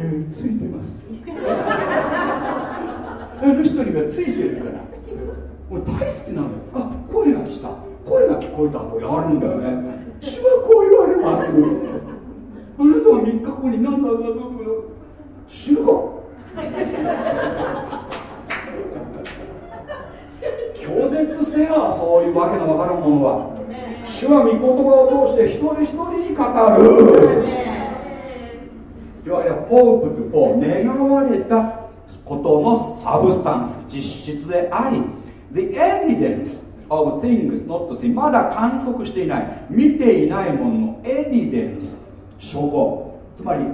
えー、ついてます。あの人にはついてるから。もう大好きなの。あ声がした。声が聞こえたとやるんだよね。主はこう言われます。あなたは3日後に何だ何だどうの。死ぬか拒絶せよそういうわけのわからんものは。主は御言葉を通して一人一人に語る。いわゆる hoped for 願われたことの substance 実質であり The evidence of things not seen まだ観測していない見ていないもののエビデンス証拠。つまり現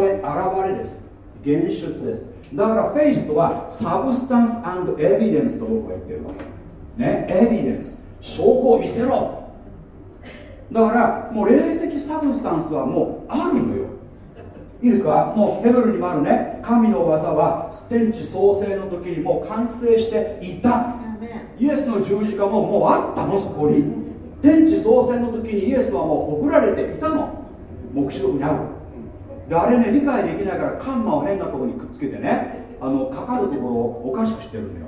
れ現れです。現出です。だから faith とは substance エビデンスと僕は言ってるわけ。ね？エビデンス。証拠を見せろ。だからもう霊的 substance はもうあるのよ。いいですか？もうヘブルにもあるね。神の技は天地創生の時にもう完成していた。イエスの十字架ももうあったのそこに。天地創生の時にイエスはもう屠られていたの。黙示録にある。であれね理解できないからカンマを変なところにくっつけてねあのかかるところをおかしくしてるんだよ。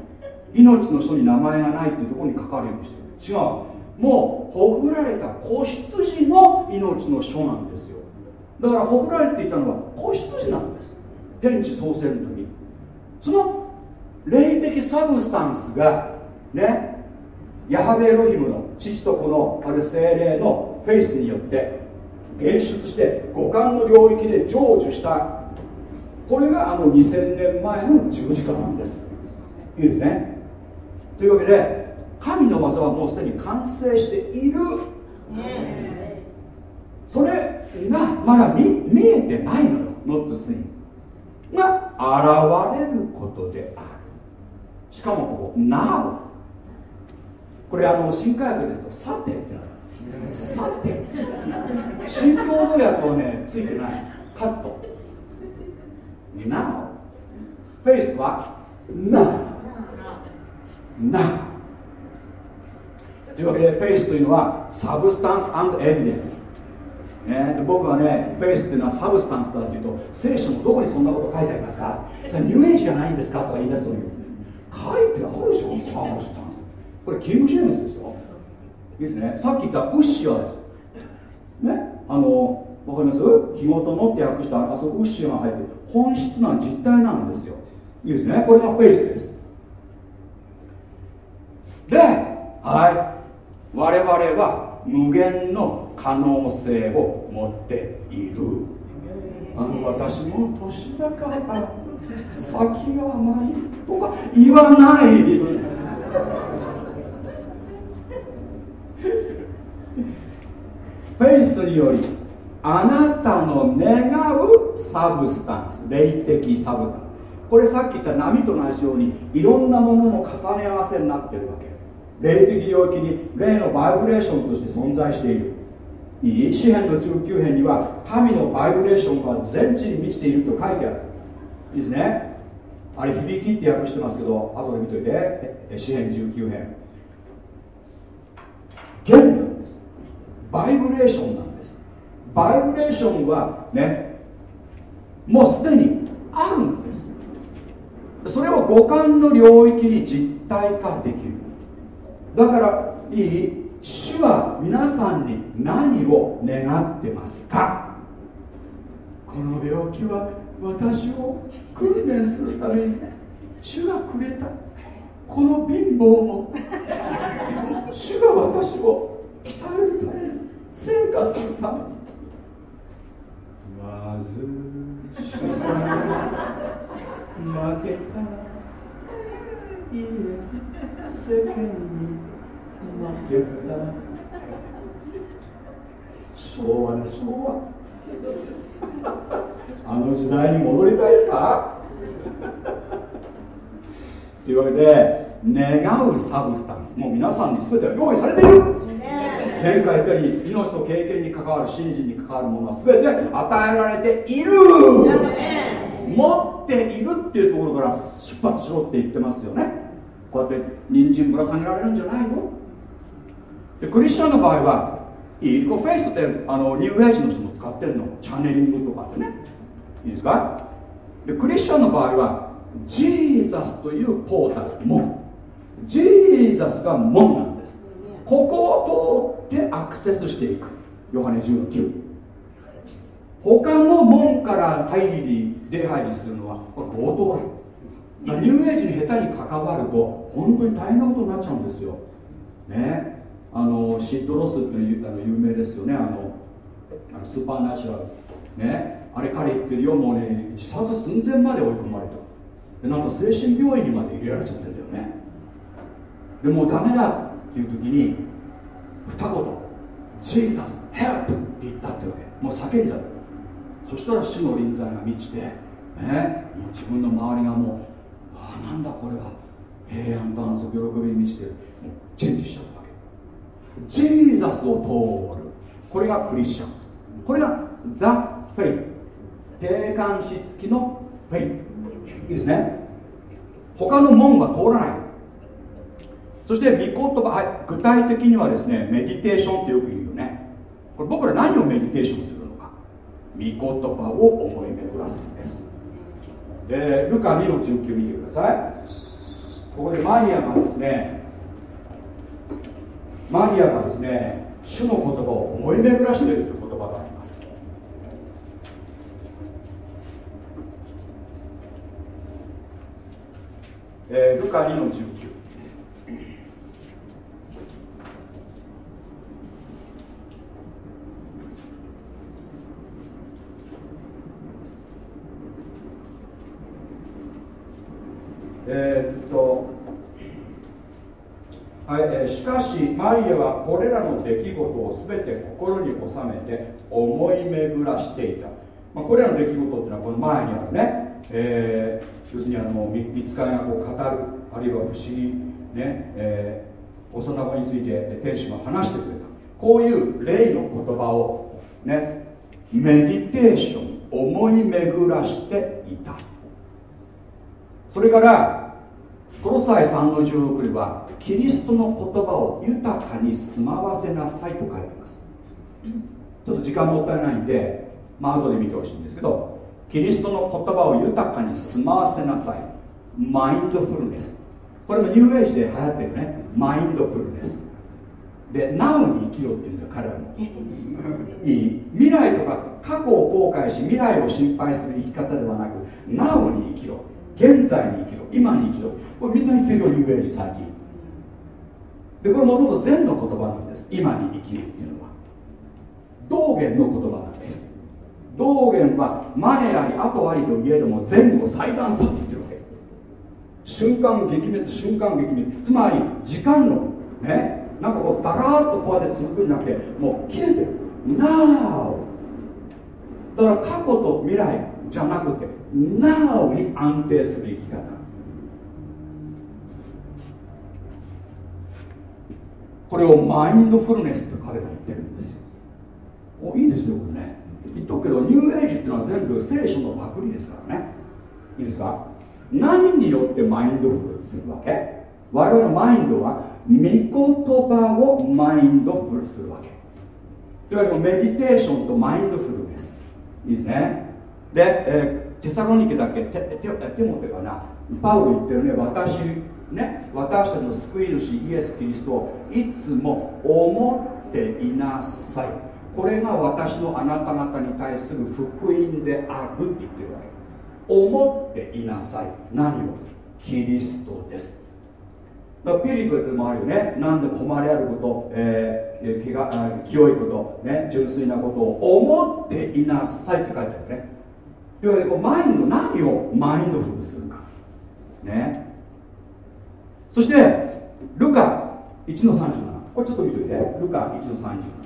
命の書に名前がないっていうところにかかるようにしてる。違う。もうほぐられた子羊の命の書なんですよだからほぐられていたのは子羊なんです。天地創生の時。その霊的サブスタンスがねヤハベエロヒムの父と子のある精霊のフェイスによって現出して五感の領域で成就した。これがあの2000年前の十字架なんです。いいですね。というわけで神の技はもうすでに完成している、それがまだ見見えてないのよ not seen が現れることである。しかもここ Now これあの新改訳ですとさてってなる。さて。新共同訳はねついてない。カット。Now フェイスは Now Now というわけで faith というのは substance エビデンスね、で僕はね faith っていうのは substance だっていうと聖書のどこにそんなこと書いてありますか？ニューエイジじゃないんですかとか言い出すという。書いてあるでしょ substance。これキング・ジェームズですよ。いいですね。さっき言ったウッシアです。ね？あのわかります？日ごとのって訳したあそこウッシアが入って本質な実体なんですよ。いいですね。これがフェイスです。ではい。我々は無限の可能性を持っている。あの私も年だから先が甘いとか言わない。フェイスによりあなたの願う substance 霊的 substance。これさっき言った波と同じようにいろんなものの重ね合わせになってるわけ。霊的領域に霊のバイブレーションとして存在している。いい詩篇の19編には神のバイブレーションは全地に満ちていると書いてある。いいですね。あれ響きって訳してますけど後で見といて。詩篇19編。原理なんです。バイブレーションなんです。バイブレーションはねもうすでにあるんです。それを五感の領域に実体化できる。だからいい？主は皆さんに何を願ってますか？この病気は私を訓練するために主がくれた。この貧乏も主が私を鍛えるために成果するために。まず主さ負けた。いえ世間に負けた昭和で昭和あの時代に戻りたいですかというわけで願うサブスタンスもう皆さんに全ては用意されている前回言ったように命と経験に関わる信心に関わるものは全て与えられている持っているっていうところから出発しろって言ってますよねこうやって人参ぶら下げられるんじゃないの？でクリスチャンの場合はいい？こフェイスってあのニューエイジの人も使ってるの？チャネリングとかってね。いいですか？でクリスチャンの場合はジーザスというポータル門。ジーザスが門なんです。ここを通ってアクセスしていく。ヨハネ10の9他の門から入り出入りするのはこれ強盗だ。ニューエイジに下手に関わると本当に大変なことになっちゃうんですよ。ね。あのシッドロスっていうあの有名ですよね。あのあの supernatural。ね。あれ彼言ってるよ。もうね自殺寸前まで追い込まれた。でなんと精神病院にまで入れられちゃってるんだよね。でもうダメだっていう時に二言「 Jesus help!」って言ったってわけ。もう叫んじゃった。そしたら死の臨在が満ちてね。もう自分の周りがもうああなんだこれは。平安と安息喜びに満ちてもうチェンジしちゃったわけ。ジーザスを通る。これがクリスチャン。これが The Faith 定冠詞付きのフェイいいですね。他の門は通らない。そして御言葉、はい、具体的にはですねメディテーションってよく言うよね。これ僕ら何をメディテーションするのか。御言葉を思い巡らすんです。でルカ2の19見てください。ここでマリアがですねマリアがですね主の言葉を思い巡らしているという言葉があります。えー、ルカ2の19えー、っと、はいえー、しかしマリアはこれらの出来事を全て心に収めて思い巡らしていた、まあ、これらの出来事っていうのはこの前にあるね、えー、要するにあの見つかりがこう語るあるいは不思議ね、えー、幼子について天使が話してくれた。こういう霊の言葉をねメディテーション思い巡らしていた。それからコロサイ3の16ではキリストの言葉を豊かに住まわせなさいと書いてます。ちょっと時間もったいないんでまあ後で見てほしいんですけどキリストの言葉を豊かに住まわせなさい。マインドフルネス。これもニューエイジで流行ってるね。マインドフルネス。で Now に生きろっていうんだ彼らも。いい？未来とか過去を後悔し未来を心配する生き方ではなく Now に生きろ。現在に生きろ。今に生きろ。これみんな言ってるよニューエイジ最近。でこれもともと禅の言葉なんです。今に生きるっていうのは。道元の言葉なんです。道元は前あり後ありといえども前後最短さって言ってるわけ。瞬間撃滅瞬間撃滅。つまり時間のねなんかこうダラーッとこうやって続くんじゃなくてもう切れてる。Now だから過去と未来じゃなくて Now に安定する生き方。これをマインドフルネスって彼ら言ってるんですよ。おいいですよこれね。言っとくけどニューエイジっていうのは全部聖書のパクリですからね。いいですか？何によってマインドフルするわけ？我々のマインドは御言葉をマインドフルするわけ。というわゆるメディテーションとマインドフルですいいですね？で、えー、テサロニケだっけ？テテテモテかな？パウロ言ってるね。私ね私たちの救い主イエス・キリストをいつも思っていなさい。これが私のあなた方に対する福音であるって言ってるわけ。思っていなさい。何をキリストです。だからピリプでもあるよね。何でも誉れあること、えー、気が清いこと、ね、純粋なことを思っていなさいって書いてあるね。というわゆるこうマインド何をマインドフルするか。ね。そしてルカ1の37これちょっと見といて。ルカ1の37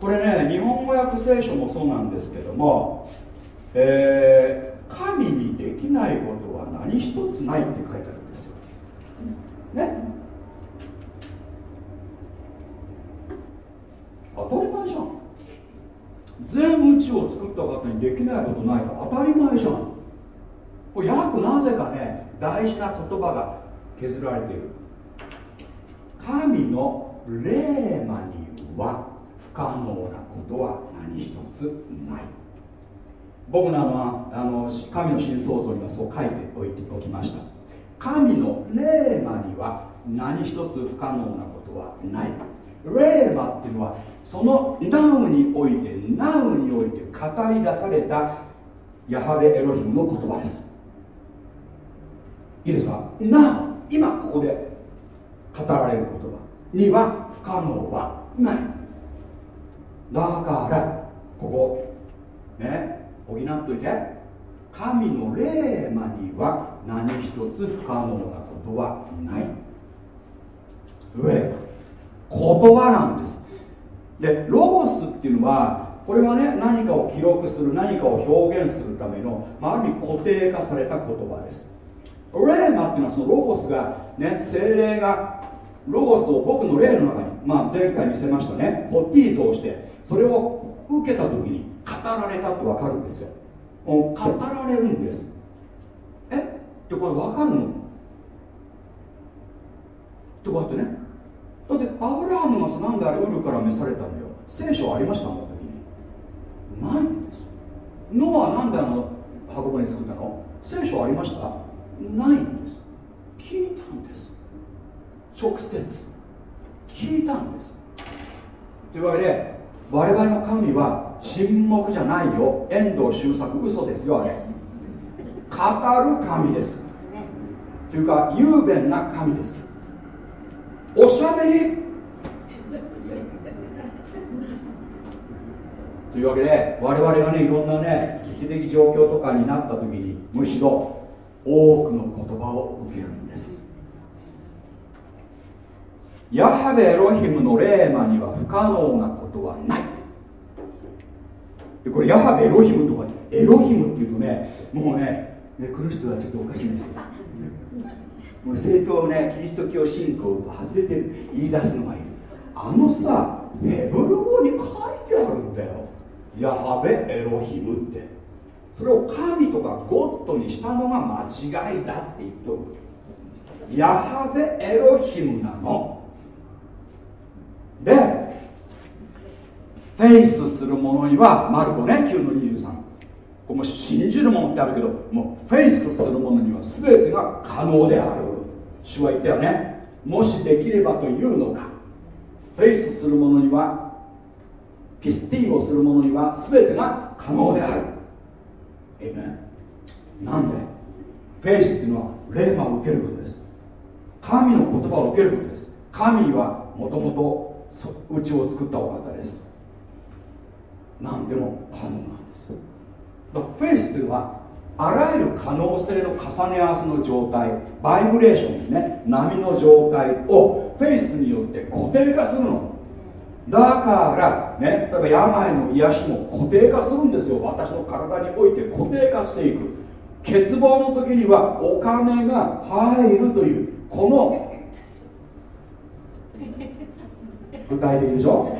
これね日本語訳聖書もそうなんですけども、えー、神にできないことは何一つないって書いてあるんですよ。ね？当たり前じゃん。全宇宙を作った方にできないことないか当たり前じゃん。これ約なぜかね大事な言葉が削られている。神の霊魔には不可能なことは何一つない。僕のあの神の新創造にはそう書いておいておきました。神の霊魔には何一つ不可能なことはない。霊魔っていうのはそのナウにおいてナウにおいて語り出されたヤハベエロヒムの言葉です。いいですか？な今ここで語られる言葉には不可能はない。だからここね補っといて。神の霊魔には何一つ不可能なことはない。上言葉なんです。でロゴスっていうのはこれはね何かを記録する何かを表現するための、まあ、ある意味固定化された言葉です。レーマっていうのはそのロゴスがね精霊がロゴスを僕の霊の中に、まあ、前回見せましたね。ポッティーズをしてそれを受けた時に語られたって分かるんですよ。語られるんです。え？ってこれ分かるの？ってこうやってね。だってアブラハムがさなんであれウルから召されたのよ。聖書ありましたもんだ時に。ないんです。ノアなんであの箱舟作ったの？聖書ありました？ないんです。聞いたんです。直接。聞いたんです。というわけで我々の神は沈黙じゃないよ。遠藤周作嘘ですよあれ。語る神です。というか雄弁な神です。おしゃべり。というわけで我々がねいろんなね危機的状況とかになった時にむしろ多くの言葉を受けるんです。ヤハベエロヒムの霊魔には不可能なことはない。でこれヤハベエロヒムとかエロヒムっていうとねもうねね来る人はちょっとおかしいんですよ。もう正当ねキリスト教信仰を外れて言い出すのがいる。あのさヘブル語に書いてあるんだよ。ヤハベエロヒムって。それを神とかゴッドにしたのが間違いだって言っとる。ヤハベエロヒムなの。でフェイスする者にはマルコね9の23これも信じるものってあるけどもうフェイスする者には全てが可能である。主は言ったよね。もしできればというのか。フェイスする者にはピスティンをする者には全てが可能である。えめなんで？フェイスっていうのは霊魔を受けることです。神の言葉を受けることです。神はもともとうちを作ったお方です。何でも可能なんです。だからフェイスっていうのはあらゆる可能性の重ね合わせの状態バイブレーションですね波の状態をフェイスによって固定化するの。だからね例えば病の癒しも固定化するんですよ。私の体において固定化していく。欠乏の時にはお金が入るというこの具体的でしょ？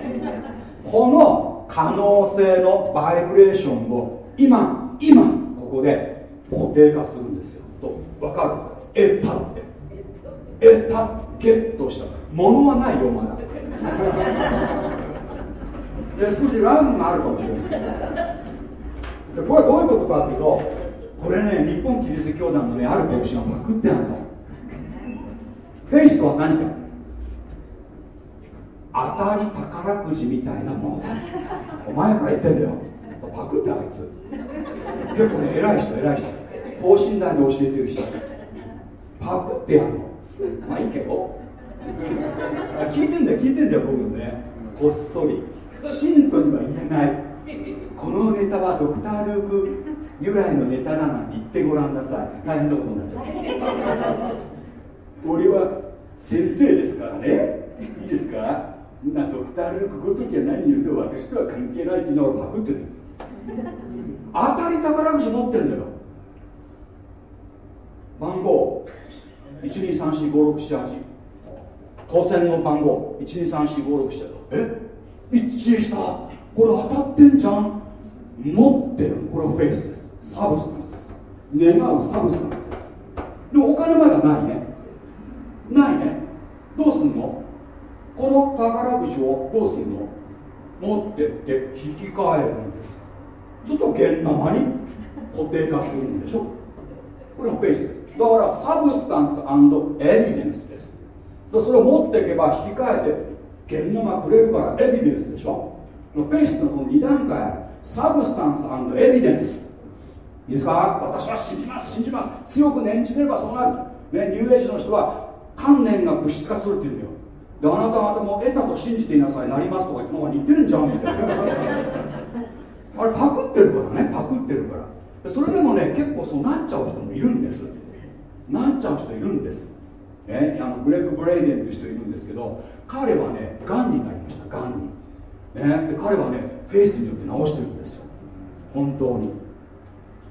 この可能性のバイブレーションを今今ここで固定化するんですよ。と分かる？得たって。得たゲットした。ものはないよまだ。で少しランがあるかもしれない。でこれどういうことかっていうとこれね日本キリスト教団のねある牧師がパクってあるの。フェイスとは何か。当たり宝くじみたいなもの。だお前から言ってんだよ。パクってあいつ。結構ね偉い人偉い人。等身大で教えてる人。パクってやるの。まあいいけど。聞いてんだよ聞いてんだよ僕のね。こっそり。信徒には言えない。このネタはドクター・ルーク由来のネタだなんて言ってごらんなさい。大変なことになっちゃう。俺は先生ですからね。いいですか？なドクター・ルークごときは何言うの？私とは関係ないっていうのをパクってる。当たり宝くじ持ってんだよ。番号。1 2 3 4 5 6 7 8当選の番号1234567え？一致した。これ当たってんじゃん。持ってる。これはフェイスです。 substance です。願う substance です。でもお金まだないね。ないね。どうすんの？この宝くじをどうすんの？持ってって引き換えるんです。ずっと現生に固定化するんでしょ？これもフェイスです。だから substance evidence ですそれを持っていけば引き換えて現生くれるからエビデンスでしょ？ faith のこの2段階 substanceエビデンス。いいですか？私は信じます信じます。強く念じればそうなる、ね、ニューエイジの人は観念が物質化するって言うんだよ。であなた方も得たと信じていなさいなりますとか言って似てるんじゃんみたいな。あれパクってるからねパクってるから。それでもね結構そうなっちゃう人もいるんです。なっちゃう人いるんです、ね、あのグレッグ・ブレイデンっていう人いるんですけど彼はねがんになりましたがんに、ね、で彼はねフェイスによって治してるんですよ。本当に。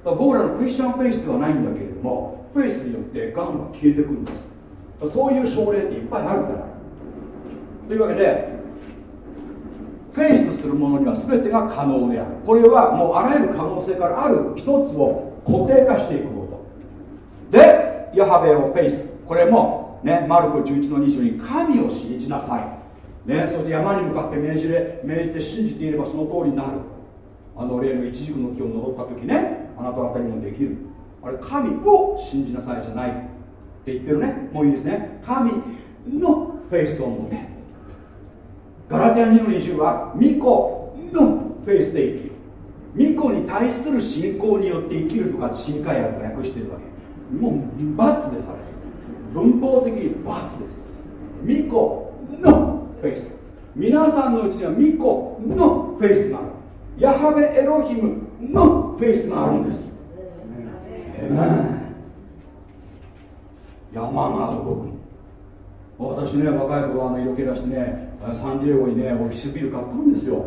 僕らの Christian faith ではないんだけれどもフェイスによってがんは消えてくるんです。そういう症例っていっぱいあるから。というわけでフェイスするものには全てが可能である。これはもうあらゆる可能性からある一つを固定化していくこと。でヤハウェを faith。これもねマルコ11の20に神を信じなさい。ねそれで山に向かって命じれ命じて信じていればその通りになる。あの例の一軸の木を登った時ねあなた方にもできる。あれ神を信じなさいじゃない。って言ってるね。もういいですね。神のフェイスを持て。ガラテア2の20は巫女のフェイスで生きる。巫女に対する信仰によって生きるとか新海訳が訳してるわけ。もう罰でされてる。文法的に罰です。巫女のフェイス。皆さんのうちには巫女のフェイスがある。ヤハベエロヒムのフェイスがあるんです。えめ山が動く。私ね若い頃あの色気出してねサンディエゴにねオフィスビル買ったんですよ、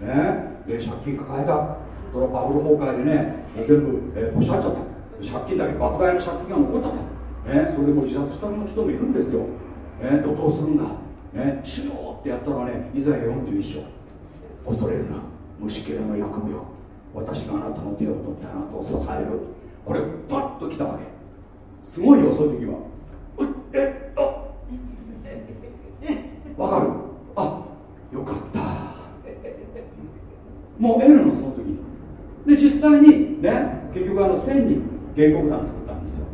ね、で借金抱えた。それバブル崩壊でね全部、えー、ポシャっちゃった。借金だけ莫大な借金が残っちゃった、ね、それでも自殺した人もいるんですよ、ね、怒涛するんだ、ね、死のうってやったらねイザヤ41章。恐れるな。虫けらの役目よ私があなたの手を取ってあなたを支える。これパッと来たわけ。すごいよそういう時は。えあわかる。あよかった。もう得るのその時に。で実際にね結局あの1000人原告団作ったんですよ。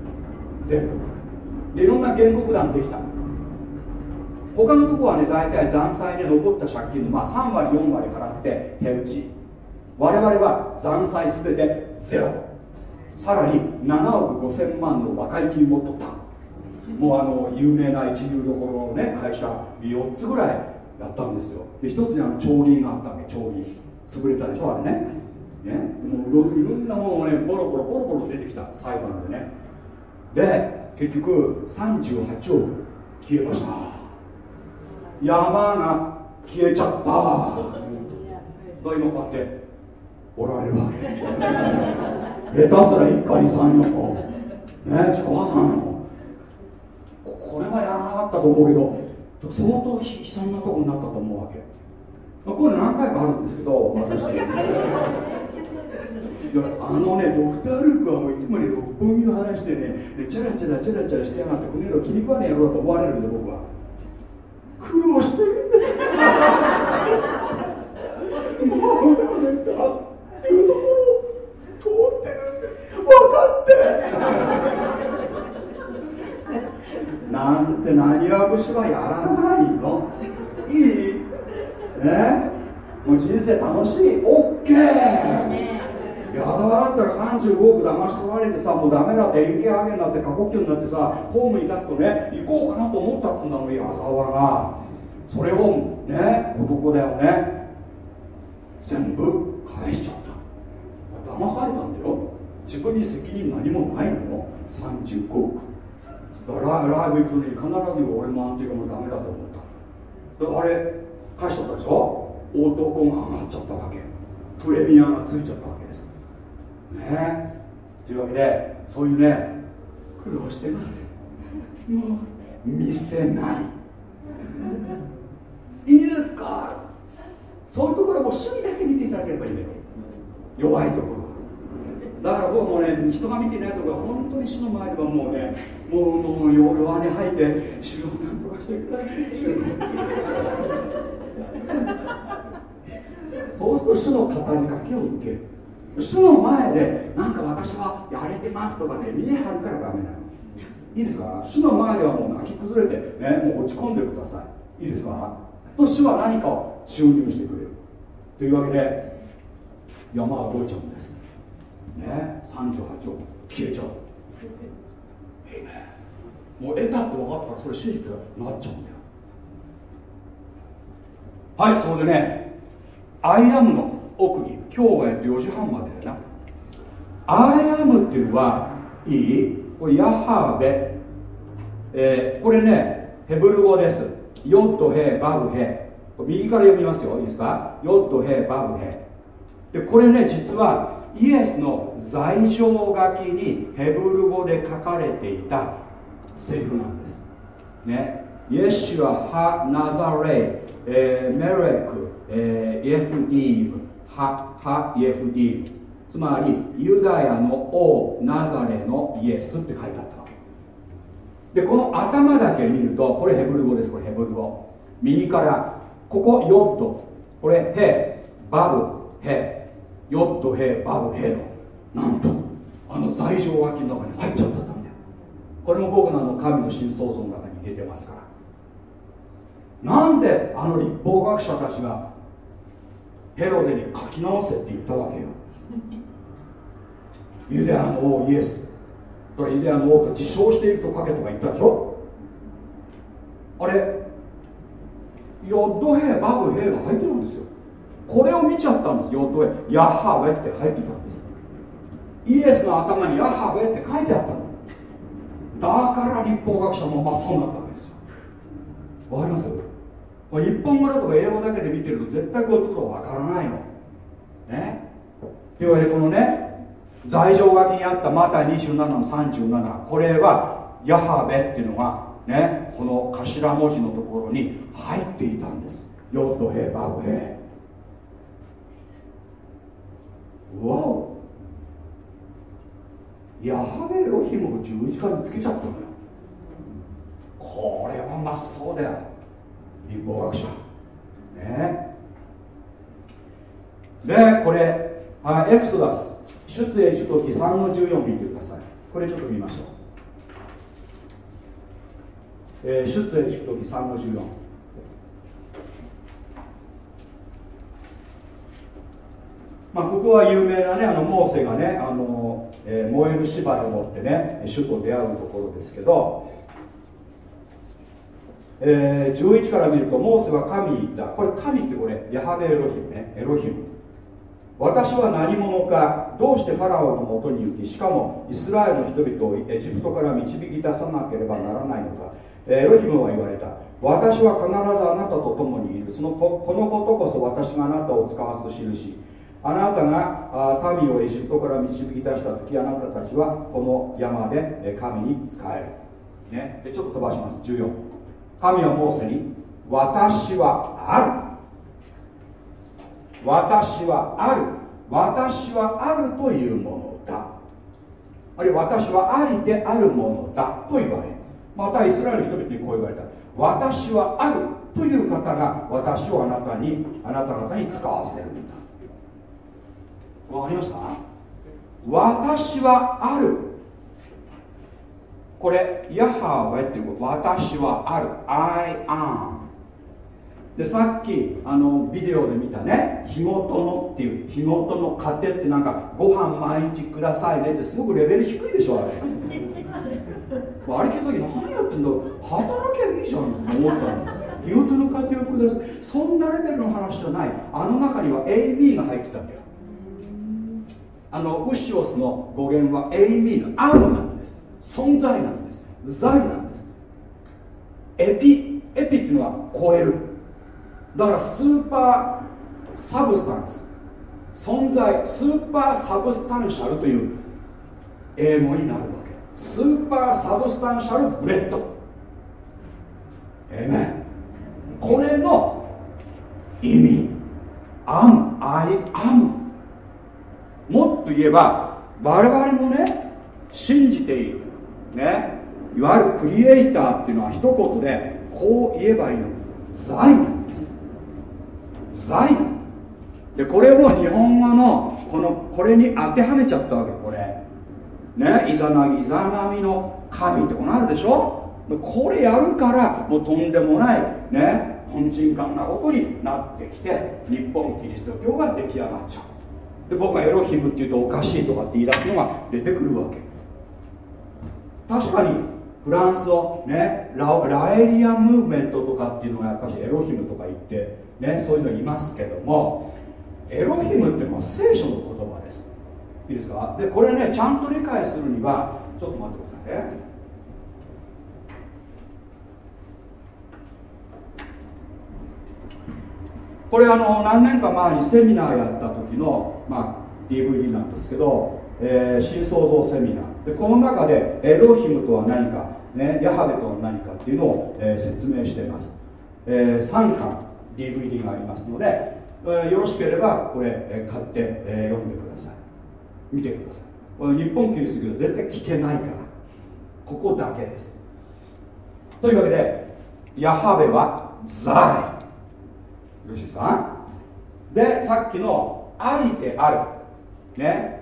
全部でいろんな原告団できた。他のとこはね大体残債で残った借金の、まあ、3割4割払って手打ち。我々は残債すべてゼロ。さらに7億5000万の和解金を取ったもうあの有名な一流どころのね会社4つぐらいやったんですよ。で1つにあの町銀があったわけ町銀。潰れたでしょあれね。ね。もういろんなものをねボロボロボロボロ出てきた裁判でね。で結局38億消えました。山が消えちゃった。今こうやっておられるわけ。下手すら一家に三よね自己破産よ。これはやらなかったと思うけど相当悲惨なとこになったと思うわけ。これ何回かあるんですけど私あのねドクター・ルークはもういつもね六本木の話でねでチャラチャラチャラチャラしてやがってこの野郎気に食わねえ野郎と思われるんで僕は。苦労してるんですもうだっていうところ通ってるんです。分かってなんて何は節はやらないの。いい。ね。もう人生楽しい。OK 矢沢だったら35億騙し取られてさもうダメだって円形上げになって過呼吸になってさホームに立つとね行こうかなと思ったっつうんだもん矢沢がそれをね男だよね全部返しちゃった。騙されたんだよ。自分に責任何もないのよ。35億。だからライブ行くのに必ず俺の安定がもうダメだと思った。だからあれ返しちゃったでしょ？男が上がっちゃったわけ。プレミアがついちゃった。わけね。というわけでそういうね苦労してます。もう見せない。いいですか？そういうところも趣味だけ見ていただければいいのよ。弱いところ。だから僕もね人が見ていないところは本当に死の前ではもうねもうもう弱音吐いて主をなんとかしてくださいそうすると主の語りかけを受ける。主の前でなんか私はやれてますとかね見え張るからダメなの。いいですか？主の前ではもう泣き崩れてねもう落ち込んでください。いいですか？と主は何かを注入してくれる。というわけで山は動いちゃうんです。ね？三38億消えちゃう。もう得たって分かったからそれ真実がなっちゃうんだよ。はいそれでね I am の奥に今日は4時半までだな。 I am っていうのはいいこれヤハウェ、えー、これねヘブル語です。ヨットヘバブヘ右から読みますよ。いいですか？ヨットヘバブヘでこれね実はイエスの罪状書きにヘブル語で書かれていたセリフなんです。ね。イエシュア・ハ・ナザレイ、えー、メレク、えー、エフディームハ・ハ・イエフディつまりユダヤの王ナザレのイエスって書いてあったわけ。でこの頭だけ見るとこれヘブル語です。これヘブル語。右からここヨットこれヘバブヘ。ヨットヘバブヘの。なんとあの罪状脇の中に入っちゃったんだよ。これも僕のあの神の新創造の中に入れてますから。なんであの立法学者たちがヘロデに書き直せって言ったわけよ。ユダヤの王イエス。とユダヤの王と自称していると書けとか言ったでしょ？あれヨッドヘバブヘが入ってるんですよ。これを見ちゃったんですヨッドヘヤハウェって入ってたんです。イエスの頭にヤハウェって書いてあったの。だから立法学者も真っ青になったわけですよ。わかります？これ日本語だと英語だけで見てると絶対こういうところわからないの。ね？というわけでこのね罪状書きにあったマタイ27の37これはヤハベっていうのがね？この頭文字のところに入っていたんです。ヨットヘバブヘわお。ヤハベロヒムを十字架につけちゃったのよ。これは真っ青だよ。立法学者ね。でこれはいエクソダス。出エジプト記3の14見てください。これちょっと見ましょう、えー、出エジプト記3の14まあ、ここは有名なねあのモーセがねあの、えー、燃える芝居を持ってね主と出会うところですけど、えー、11から見るとモーセは神に言ったこれ神ってこれヤハベエロヒムね。エロヒム。私は何者かどうしてファラオのもとに行きしかもイスラエルの人々をエジプトから導き出さなければならないのか。エロヒムは言われた。私は必ずあなたと共にいる。そのここのことこそ私があなたを使わす印。あなたが民をエジプトから導き出した時あなたたちはこの山で神に仕える、ね、でちょっと飛ばします。14神はモーセに私はある。私はある。私はあるというものだ。あるいは私はありであるものだ。と言われまたイスラエルの人々にこう言われた。私はあるという方が私をあなたにあなた方に使わせるんだ。わかりました？私はある。これヤハウェっていう私はある。I am でさっきあのビデオで見たね日ごとのっていう日ごとの家庭ってなんかご飯毎日くださいねってすごくレベル低いでしょあれ。あれ聞いた時何やってんだ働けばいいじゃんって思ったの。日ごとの家庭をください。そんなレベルの話じゃない。あの中には AB が入ってたんだよ。あのウッシオスの語源は AB のあるなんです。存在なんです。財なんです。エピエピっていうのは超える。だからスーパーサブスタンス。存在スーパーサブスタンシャルという英語になるわけ。スーパーサブスタンシャルブレッド。えめこれの意味。アムアイアムもっと言えば我々もね信じている。ねいわゆるクリエイターっていうのは一言でこう言えばいいの。財なんです。財でこれを日本語のこのこれに当てはめちゃったわけこれ。ねイザナギイザナミの神ってこのあるでしょ。これやるからもうとんでもないね本人感なことになってきて日本キリスト教が出来上がっちゃう。で僕がエロヒムって言うとおかしいとかって言い出すのが出てくるわけ。確かにフランスのねララエリアムーブメントとかっていうのがやっぱりエロヒムとか言ってね、そういうのいますけどもエロヒムっていうのは聖書の言葉です。いいですか？でこれねちゃんと理解するにはちょっと待ってくださいね。これあの何年か前にセミナーやった時の、まあ、DVD なんですけど、えー、新創造セミナー。でこの中でエロヒムとは何か、ね、ヤハベとは何かっていうのを、えー、説明しています、えー、3巻 DVD がありますので、えー、よろしければこれ、えー、買って、えー、読んでください。見てください。これ日本キリスト教絶対聞けないから。ここだけです。というわけでヤハベは財よしいですかでさっきのありである。ね。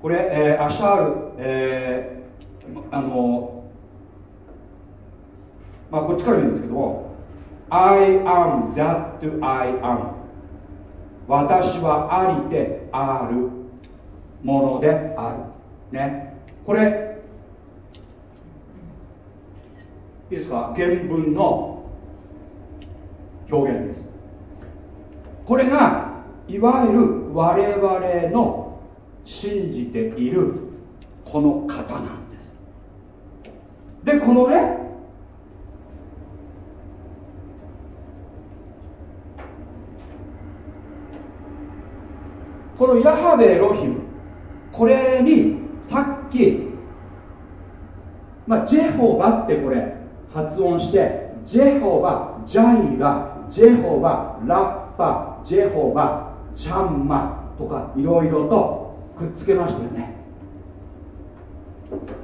これ、えー、アシャール、えー、あのまあこっちから見るんですけども I am that I am 私はありであるものである。ね。これいいですか？原文の表現です。これがいわゆる我々の信じているこの方なんです。でこのねこのヤハベエロヒムこれにさっき、まあ、ジェホバってこれ発音してジェホバジャイラジェホバラッファジェホバチャンマとかいろいろとくっつけましたよね。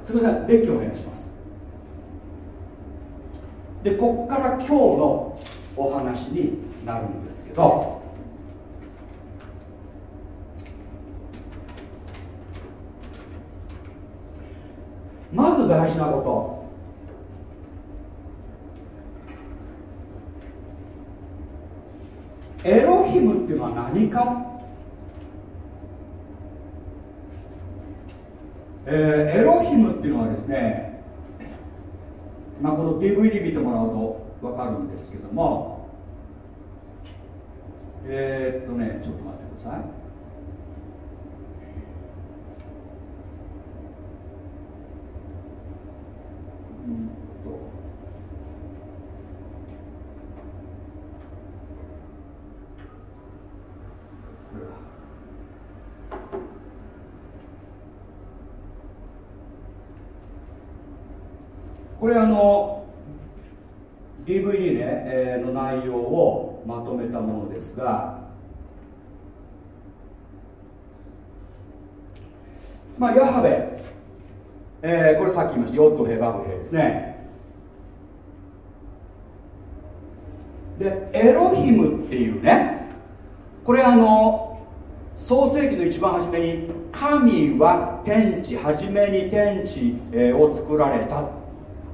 すみません列挙お願いします。でここから今日のお話になるんですけどまず大事なこと。エロヒムっていうのは何かえー、エロヒムっていうのはですね、まあ、この DVD 見てもらうと分かるんですけどもえー、っとねちょっと待ってください。これあの DVD ね、えー、の内容をまとめたものですがまあヤハベ、えー、これさっき言いました。ヨットヘバブヘですね。でエロヒムっていうねこれあの創世紀の一番初めに神は天地初めに天地を作られた。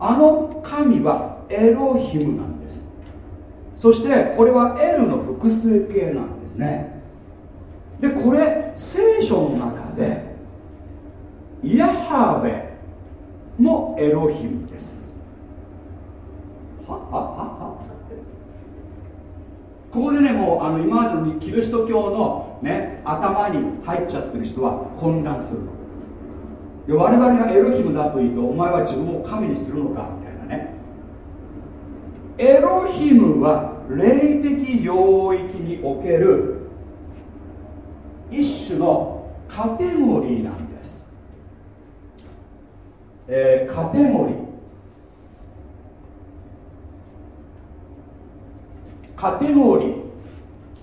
あの神はエロヒムなんです。そしてこれは L の複数形なんですね。でこれ聖書の中でヤハーベもエロヒムです。はははは？ここでねもうあの今までのキリスト教の、ね、頭に入っちゃってる人は混乱するの。で我々がエロヒムだと言うとお前は自分を神にするのかみたいなね。エロヒムは霊的領域における一種のカテゴリーなんです、えー、カテゴリー。カテゴリー。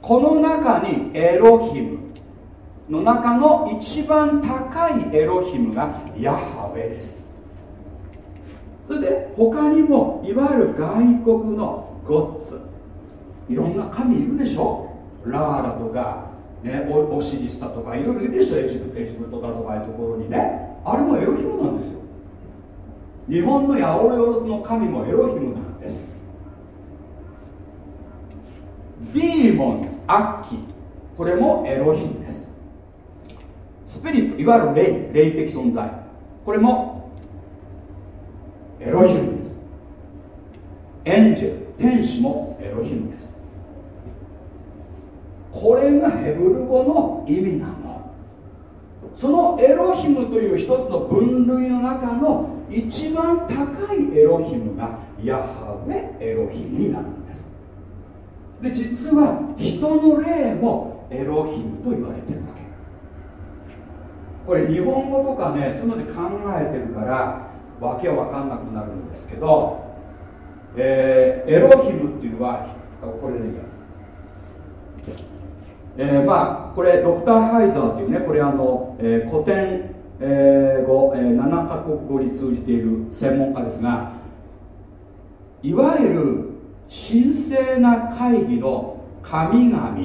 この中にエロヒム。の中の一番高いエロヒムがヤハウェです。それで他にもいわゆる外国のゴッツ。いろんな神いるでしょ？ラーラとか、ね、オシリスタとかいろいろいるでしょ？エジプエジプトだとかいうところにね。あれもエロヒムなんですよ。日本のヤオロヨロスの神もエロヒムなんです。ディーモンですアッキこれもエロヒムです。スピリットいわゆる霊霊的存在。これもエロヒムです。エンジェル天使もエロヒムです。これがヘブル語の意味なの。そのエロヒムという一つの分類の中の一番高いエロヒムがヤハウェエロヒムになるんです。で実は人の霊もエロヒムと言われてる。これ日本語とかねそういうので考えてるからわけわかんなくなるんですけど、えー、エロヒムっていうのはこれでいいや。えー、まあこれドクター・ハイザーというねこれあの、えー、古典、えー、語、えー、7カ国語に通じている専門家ですがいわゆる神聖な会議の神々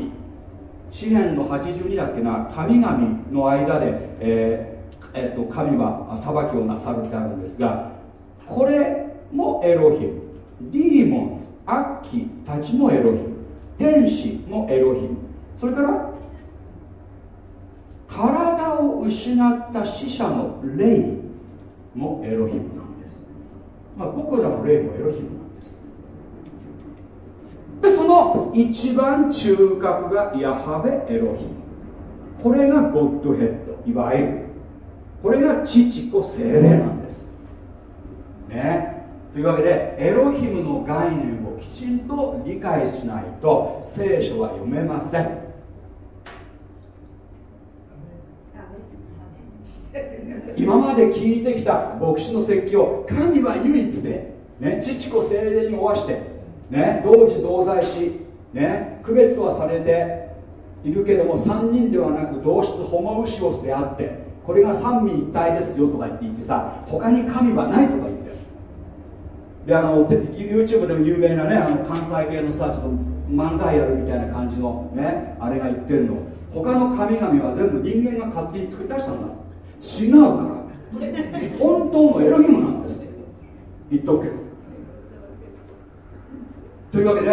詩篇の82だっけな神々の間で、えーえー、と神は裁きをなさるってあるんですがこれもエロヒム。ディーモンズ悪鬼たちもエロヒム。天使もエロヒム。それから体を失った死者の霊もエロヒムなんです、まあ、僕らの霊もエロヒムでその一番中核がヤハベエロヒ。ムこれがゴッドヘッドいわゆる。これが父子精霊なんです。ね。というわけでエロヒムの概念をきちんと理解しないと聖書は読めません。今まで聞いてきた牧師の説教神は唯一で、ね、父子精霊におわしてね、同時同在し、ね、区別はされているけども3人ではなく同質ホモウシオスであってこれが三位一体ですよとか言って言ってさ他に神はないとか言ってであの YouTube でも有名なねあの関西系のさちょっと漫才やるみたいな感じのねあれが言ってるの。他の神々は全部人間が勝手に作り出したんだ。違うから。本当のエロヒ言っとくけど。というわけで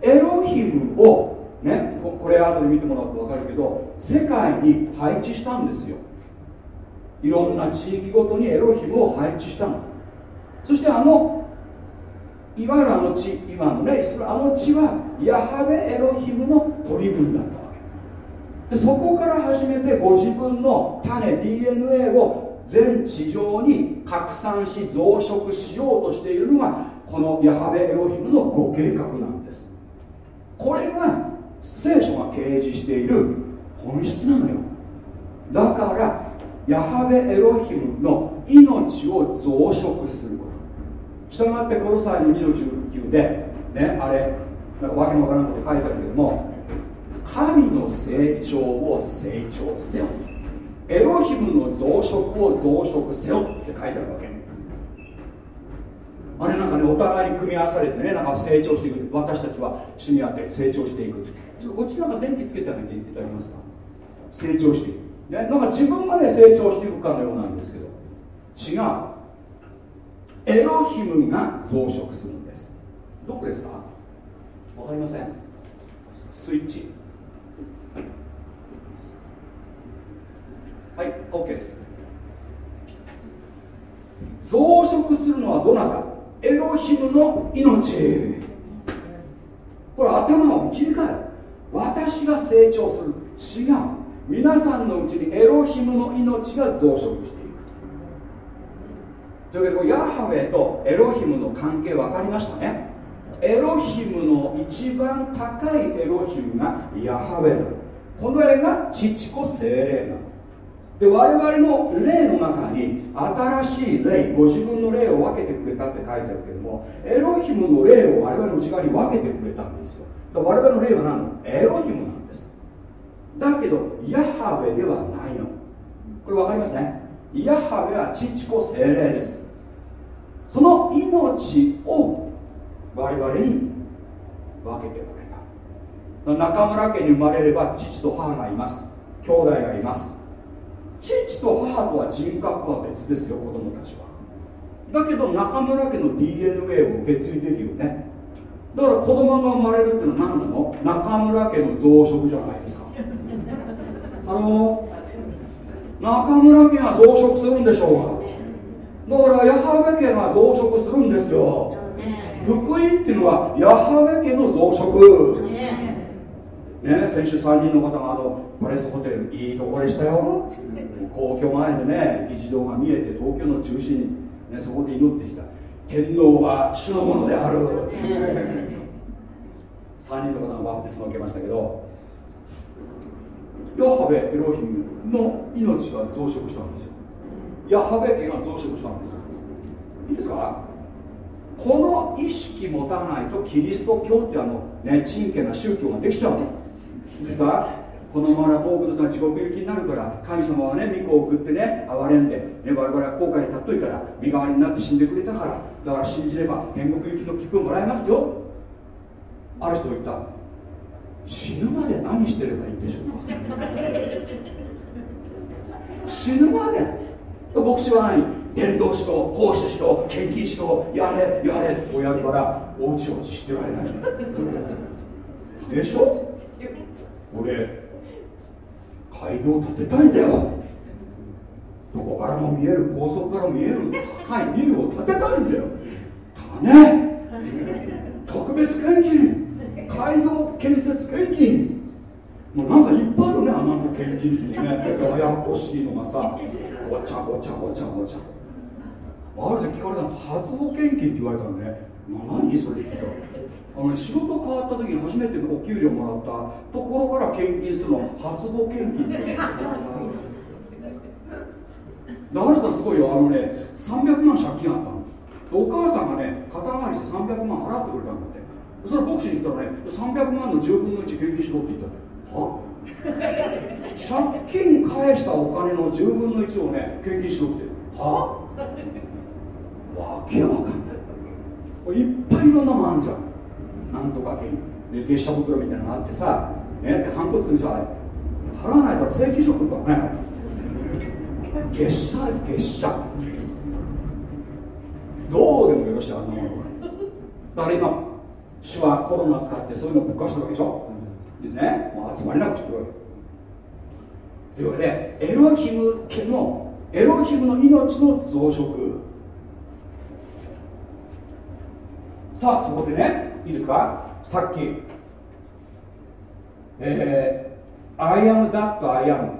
エロヒムをねこれ後で見てもらうと分かるけど世界に配置したんですよ。いろんな地域ごとにエロヒムを配置したの。そしてあのいわゆるあの地今のねあの地はヤハベエロヒムの取り分だったわけ。でそこから始めてご自分の種 DNA を全地上に拡散し増殖しようとしているのがこのヤハベエロヒムのご計画なんです。これが聖書が掲示している本質なのよ。だからヤハベエロヒムの命を増殖すること。したがってこの際の2の19でねあれなんかわけのわからんこと書いてあるけども神の成長を成長せよ。エロヒムの増殖を増殖せよって書いてあるわけ。あれなんかねお互いに組み合わされてねなんか成長していく私たちは主にあって成長していく。ちょっとこっちなんか電気つけてあげていただけますか？成長して。いくね、なんか自分がね成長していくかのようなんですけど。違う。エロヒムが増殖するんです。どこですか？わかりません。スイッチ。はい OK です。増殖するのはどなた？エロヒムの命。これ頭を切り替え。る私が成長する。違う。皆さんのうちにエロヒムの命が増殖していく。というわけでヤハウェとエロヒムの関係分かりましたね。エロヒムの一番高いエロヒムがヤハウェなの。この絵が父子精霊なの。でで我々の霊の中に新しい霊ご自分の霊を分けてくれたって書いてあるけどもエロヒムの霊を我々の内側に分けてくれたんですよ。我々の霊は何の？エロヒムなのだけどヤハウェではないの。これ分かりますね？ヤハウェは父子精霊です。その命を我々に分けてくれた。中村家に生まれれば父と母がいます。兄弟がいます。父と母とは人格は別ですよ子供たちは。だけど中村家の DNA を受け継いでるよね。だから子供が生まれるっていうのは何なの？中村家の増殖じゃないですか。あの中村家が増殖するんでしょうが。だからヤハウェ家が増殖するんですよ。福音っていうのはヤハウェ家の増殖ね先週3人の方があのパレスホテルいいとこでしたよ。皇居前でね議事堂が見えて東京の中心に、ね、そこで祈ってきた。天皇は主のものである。3人の方がバプテスマを受けましたけどヤハベエロヒムの命が増殖したんですよ。ヤハベ家が増殖したんですよ。いいですか？この意識持たないとキリスト教ってあのね珍家な宗教ができちゃうの。いいですか？らこのまま多くの人が地獄行きになるから神様はね御子を送ってね憐れんで、ね、我々は後悔に立っといから身代わりになって死んでくれたからだから信じれば天国行きの切符をもらえますよ。ある人言った。死ぬまで何してればいいんでしょうか？死ぬまで。牧師は何伝道しろ奉仕しろ献金しろやれやれ。って親からおちおちしてられない。でしょ？俺街道建てたいんだよ。どこからも見える高速から見える高いビルを建てたいんだよ。金特別献金街道建設献金。もうなんかいっぱいあるねあの献金にね。ややこしいのがさごちゃごちゃごちゃごちゃ。あるで聞かれたの初保険金って言われたのね。何それって言ったらあの、ね、仕事変わった時に初めてお給料もらったところから献金するの初保険金って ある人はすごいよあのね300万借金あったの。お母さんがね肩代わりして300万払ってくれたんだって。それ牧師に言ったらね300万の10分の1献金しろって。言ったは借金返したお金の10分の1をね献金しろって。はわけわかんない。いっぱいいろんなもんあるじゃんなんとか献金で月謝袋みたいなのがあってさねでハンコつくんじゃあれ払わないから請求書来るからね。月謝です月謝。どうでもよろしいあんなものだから今主はコロナ使ってそういうのぶっ壊してるわけでしょ、うん、ですね。もう集まりなくしてるわけというわけでエロヒム家のエロヒムの命の増殖。さあそこでねいいですか？さっき。えー、I am that I am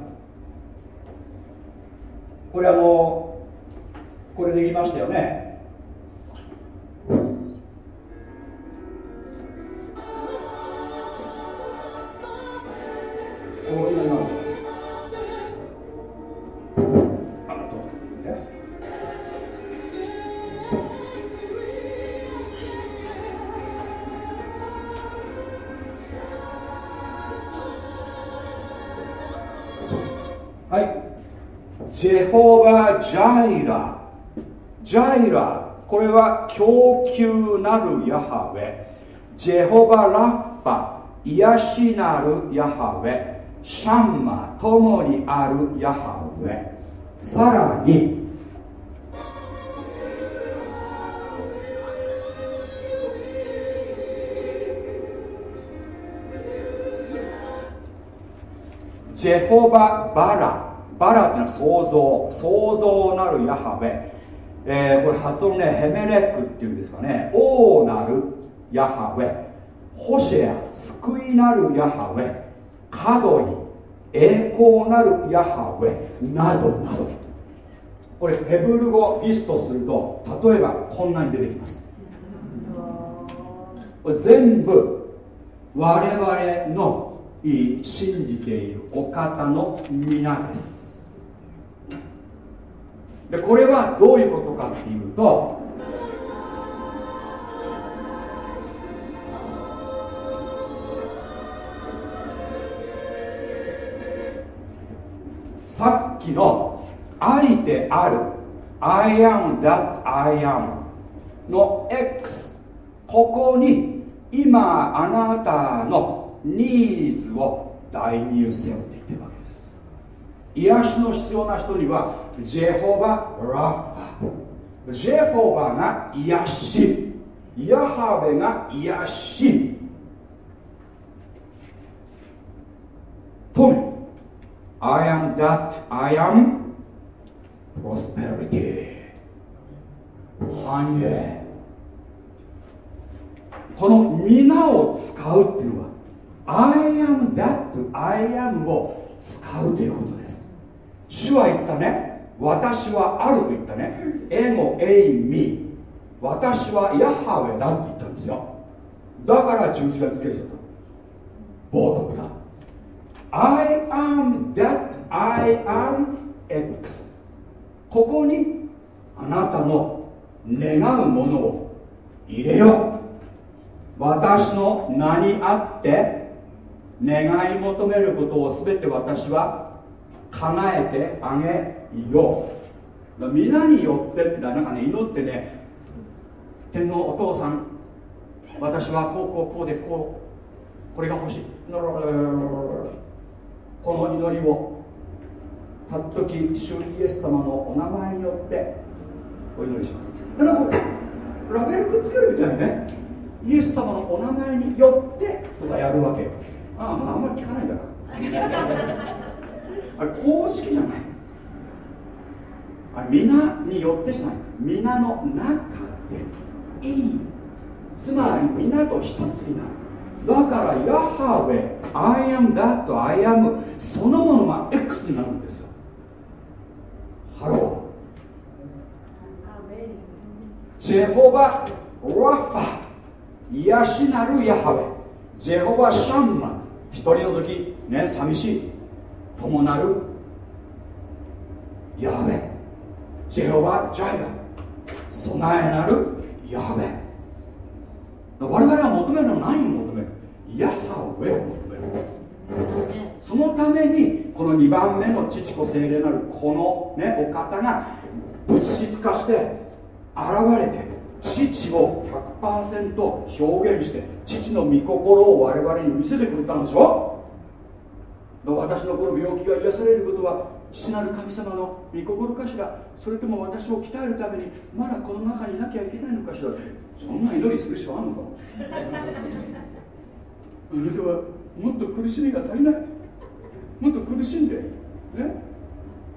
これあのこれで言いましたよね？お今今。ジャイラ。ジャイラ。これは供給なるヤハウェ。ジェホバ・ラッファ。癒しなるヤハウェ。シャンマ共にあるヤハウェ。さらに。ジェホバ・バラ。バラっていうのは創造。創造なるヤハウェ、えー、これ発音ねヘメレックっていうんですかね。王なるヤハウェホシェア救いなるヤハウェ角に栄光なるヤハウェなどなど。これヘブル語リストすると例えばこんなに出てきます。これ全部我々の信じているお方の皆です。でこれはどういうことかっていうとさっきのありてある I am that I am の X ここに今あなたのニーズを代入せよって言ってるわけです。癒しの必要な人にはジェホバ・ラッファジェホバが癒しヤハベが癒し富 I am that I am. Prosperity. 繁栄この皆を使うっていうのは I am that I am を使うということです。主は言ったね。私はあると言ったね。エゴエイミ。私はヤハウェだって言ったんですよ。だから十字架つけちゃった。冒涜だ。I am that I am X ここにあなたの願うものを入れよ。う私の名にあって願い求めることを全て私は叶えてあげよ。う皆によってってなんかね祈ってね天皇お父さん私はこうこうこうでこうこれが欲しい。この祈りをたっとき主イエス様のお名前によってお祈りします。だからこうラベルくっつけるみたいにねイエス様のお名前によってとかやるわけよ。あああんまり聞かないからあれ公式じゃない。皆によってじゃない。皆の中でいい。つまり皆と一つになる。だからヤハウェ I am that I am そのものが X になるんですよ。ハロー。ジェホバラファ癒しなるヤハウェ。ジェホバシャンマ一人の時ね寂しい。共なるヤハベジェホバ・ジャイラ備えなるヤハベ我々は求めるのは何を求める？ヤハウェを求めるんです。そのためにこの2番目の父子精霊なるこの、ね、お方が物質化して現れて父を100%表現して父の御心を我々に見せてくれたんでしょ？私のこの病気が癒されることは父なる神様の御心かしらそれとも私を鍛えるためにまだこの中にいなきゃいけないのかしら。そんな祈りする必要あるのか。あなたはもっと苦しみが足りない。もっと苦しんでね。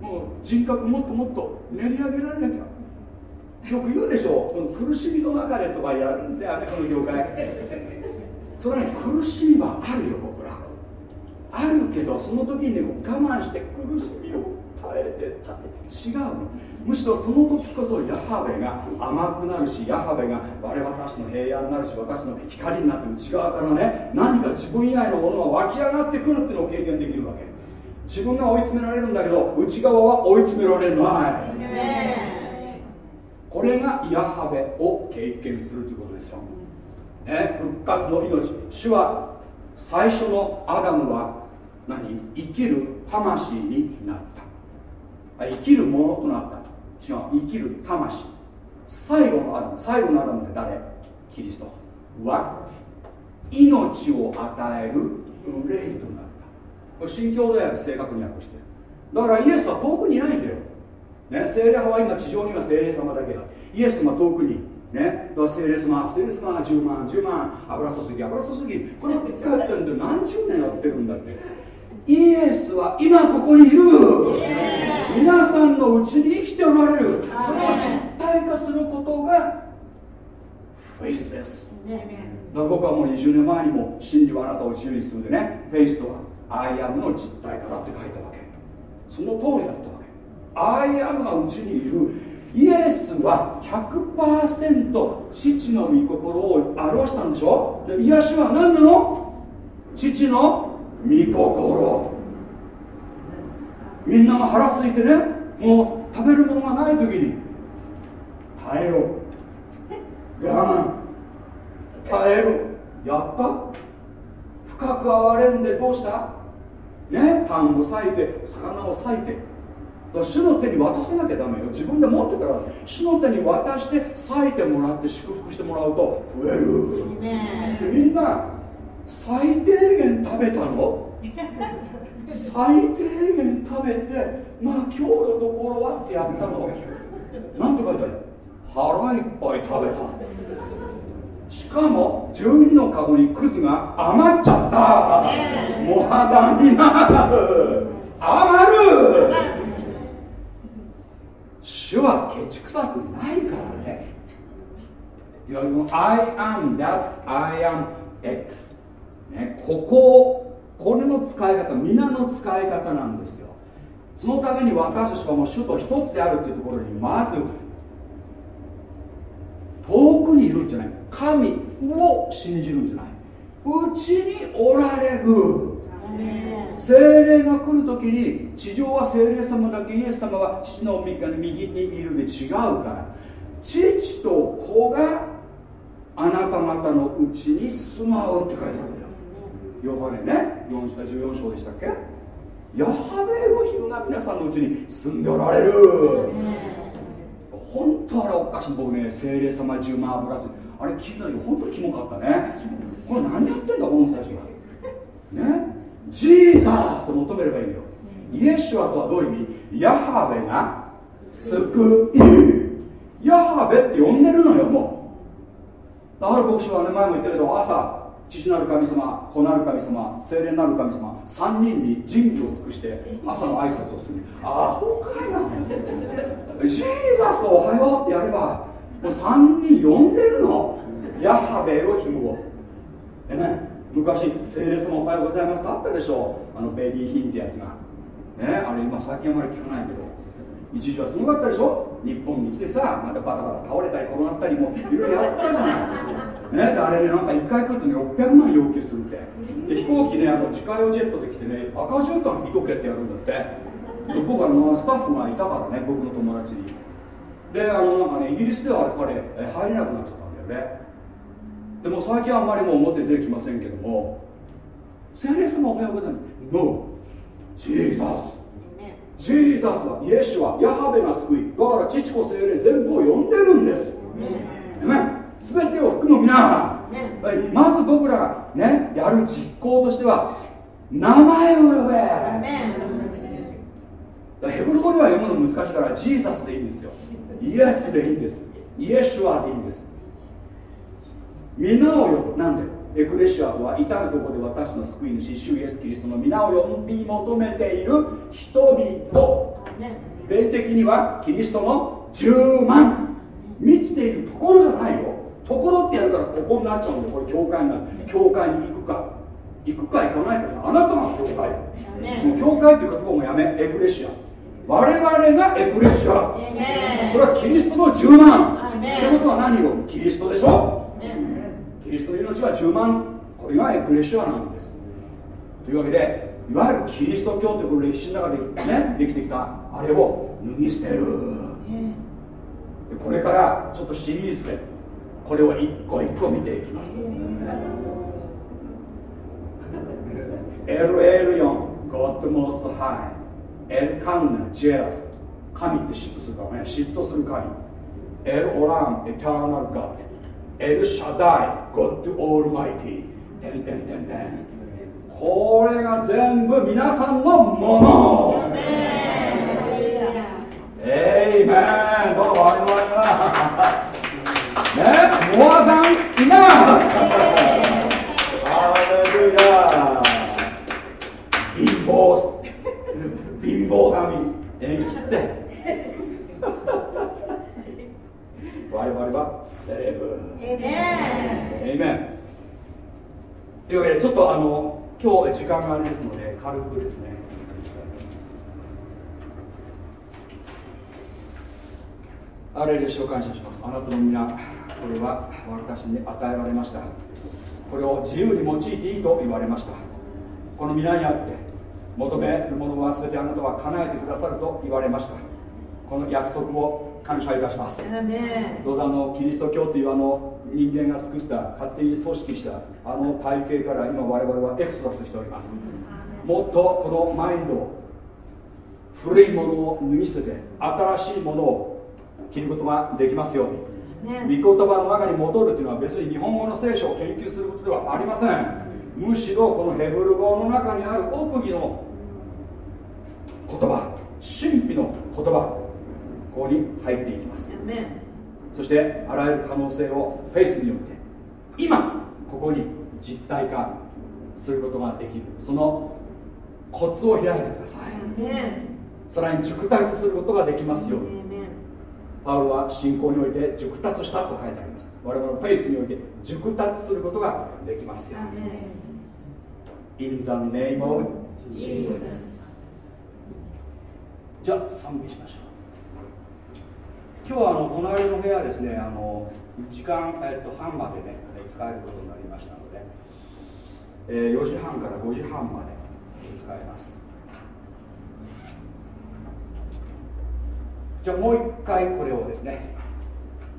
もう人格もっともっと練り上げられなきゃ。よく言うでしょ。この苦しみの中でとかやるんだよねこの業界。それはね苦しみはあるよ。あるけどその時にね我慢して苦しみを耐えて耐えて違う。のむしろその時こそヤハベが甘くなるしヤハベが我々たちの平安になるし私の光になって内側からね何か自分以外のものが湧き上がってくるっていうのを経験できるわけ自分が追い詰められるんだけど内側は追い詰められない。これがヤハベを経験するということですよ、ね、復活の命。主は最初のアダムは何？生きる魂になった。生きるものとなった違う生きる魂。最後のアダム最後のアダムって誰？キリスト。は命を与える霊となった。新共同訳正確に訳してる。だからイエスは遠くにいないんだよ、ね、聖霊派は今地上には聖霊様だけだ。イエスは遠くに。ね、だから聖霊様、聖霊様10万、10万、油注ぎ、油注ぎ、これ一回やってるんで何十年やってるんだって。イエスは今ここにいる。皆さんのうちに生きておられる。それを実体化することがフェイスです。だから僕はもう20年前にも真理はあなたを自由にするんでね。 faith とは I am の実体化って書いたわけ。その通りだったわけ。アイアムがうちにいるイエスは100%父の御心を表したんでしょ？で癒しは何なの？父の御心。みんなが腹すいてねもう食べるものがない時に耐えろ。我慢。耐えろ。やった。深く哀れんでどうした？ねパンを裂いて魚を裂いて。主の手に渡さなきゃダメよ。自分で持ってから主の手に渡して裂いてもらって祝福してもらうと増える。でみんな最低限食べたの。最低限食べてまあ今日のところはってやったの。なんて書いてある？腹いっぱい食べた。しかも12のカゴにクズが余っちゃった。モハダになる。余る主はケチくさくないからね。I am that I am X ね、こここれの使い方皆の使い方なんですよ。そのために私たちはもう主と一つであるっていうところにまず遠くにいるんじゃない。神を信じるんじゃない。うちにおられる。精霊が来るときに地上は精霊様だけイエス様は父の右にいるで違うから父と子があなた方のうちに住まうって書いてあるんだよ。ヨハネね14章でしたっけ？ヤハベロヒムが皆さんのうちに住んでおられる。本当あれおかしい僕ね精霊様10万油すあれ聞いた時本当にキモかったね。これ何やってんだこの人たちがね？ジーザースと求めればいいんだよイエシュアとはどういう意味？ヤハベが救いヤハベって呼んでるのよもう。だから牧師はね前も言ったけど朝父なる神様子なる神様精霊なる神様3人に仁義を尽くして朝の挨拶をするアホかいな。ジーザスおはようってやればもう3人呼んでるの。ヤハベエロヒムを。でね昔聖霊様おはようございますってあったでしょあのベリーヒンってやつが。ねあれ今最近あまり聞かないけど。一時はすごかったでしょ。日本に来てさまたバタバタ倒れたり転がったりもいろいろやったじゃない。ねであれねなんか1回来るとね600万要求するって。で飛行機ねあの自家用ジェットで来てね赤絨毯見とけってやるんだって。僕あのスタッフがいたからね僕の友達に。であのなんかねイギリスではあれ彼入れなくなっちゃったんだよね。でも最近はあんまりもう表に出てきませんけども聖霊様おはようございます。No. ジーザスジーザスはイエシュはヤハベが救いだから父子精霊全部を呼んでるんです、ね、全てを含む皆、ね、まず僕らがねやる実行としては名前を呼べ。ヘブル語では読むの難しいからジーザスでいいんですよ。イエスでいいんです。イエシュアでいいんです皆を呼ぶなんで？エクレシアとは至るところで私の救い主主イエス・キリストの皆を呼び求めている人々。霊的にはキリストの10万。満ちているところじゃないよ。ところってやるからここになっちゃうんでこれ教会になる。教会に行くか。行くか行かないかあなたが教会。もう教会っていう言葉もやめ。エクレシア。我々がエクレシア。それはキリストの10万。ってことは何よ？キリストでしょ？キリストの命は10万これがエクレシアなんです。というわけでいわゆるキリスト教ってこの歴史の中で,、ね、できてきたあれを脱ぎ捨てる。これからちょっとシリーズでこれを一個一個見ていきます。LL4 God Most High エルカンナジェラス神って嫉妬するからね。嫉妬する神。エルオランエターナルガッエルシャダイゴッドオールマイティてんてんてんてんこれが全部皆さんのもの。エイメンどうも我々はねモアザンイナハレルヤ貧乏貧乏神縁切って我々はセレブ。エイメンエイメンというわけでちょっとあの今日時間がありますので軽くですねあれでしを感謝します。あなたの皆これは私に与えられました。これを自由に用いていいと言われました。この皆にあって求めるものは全てあなたは叶えてくださると言われました。この約束を感謝いたします。どうぞあのキリスト教というあの人間が作った勝手に組織したあの体系から今我々はエクソダスしております。もっとこのマインドを古いものを脱ぎ捨てて新しいものを着ることができますように。御言葉の中に戻るというのは別に日本語の聖書を研究することではありません。むしろこのヘブル語の中にある奥義の言葉神秘の言葉ここに入っていきます。そしてあらゆる可能性をフェイスによって今ここに実体化することができる。そのコツを開いてください。さらに熟達することができますよ。うにパウロは信仰において熟達したと書いてあります。我々のフェイスにおいて熟達することができますよ。In the name of Jesus. じゃあ賛美しましょう今日はあの隣の部屋ですねあの時間、えっと、半までね使えることになりましたので、えー、4時半から5時半まで使えます。じゃあもう一回これをですね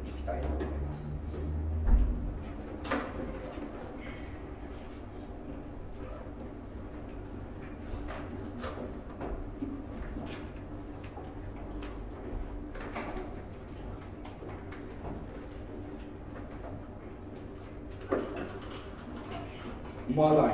いきたいと思います。まだ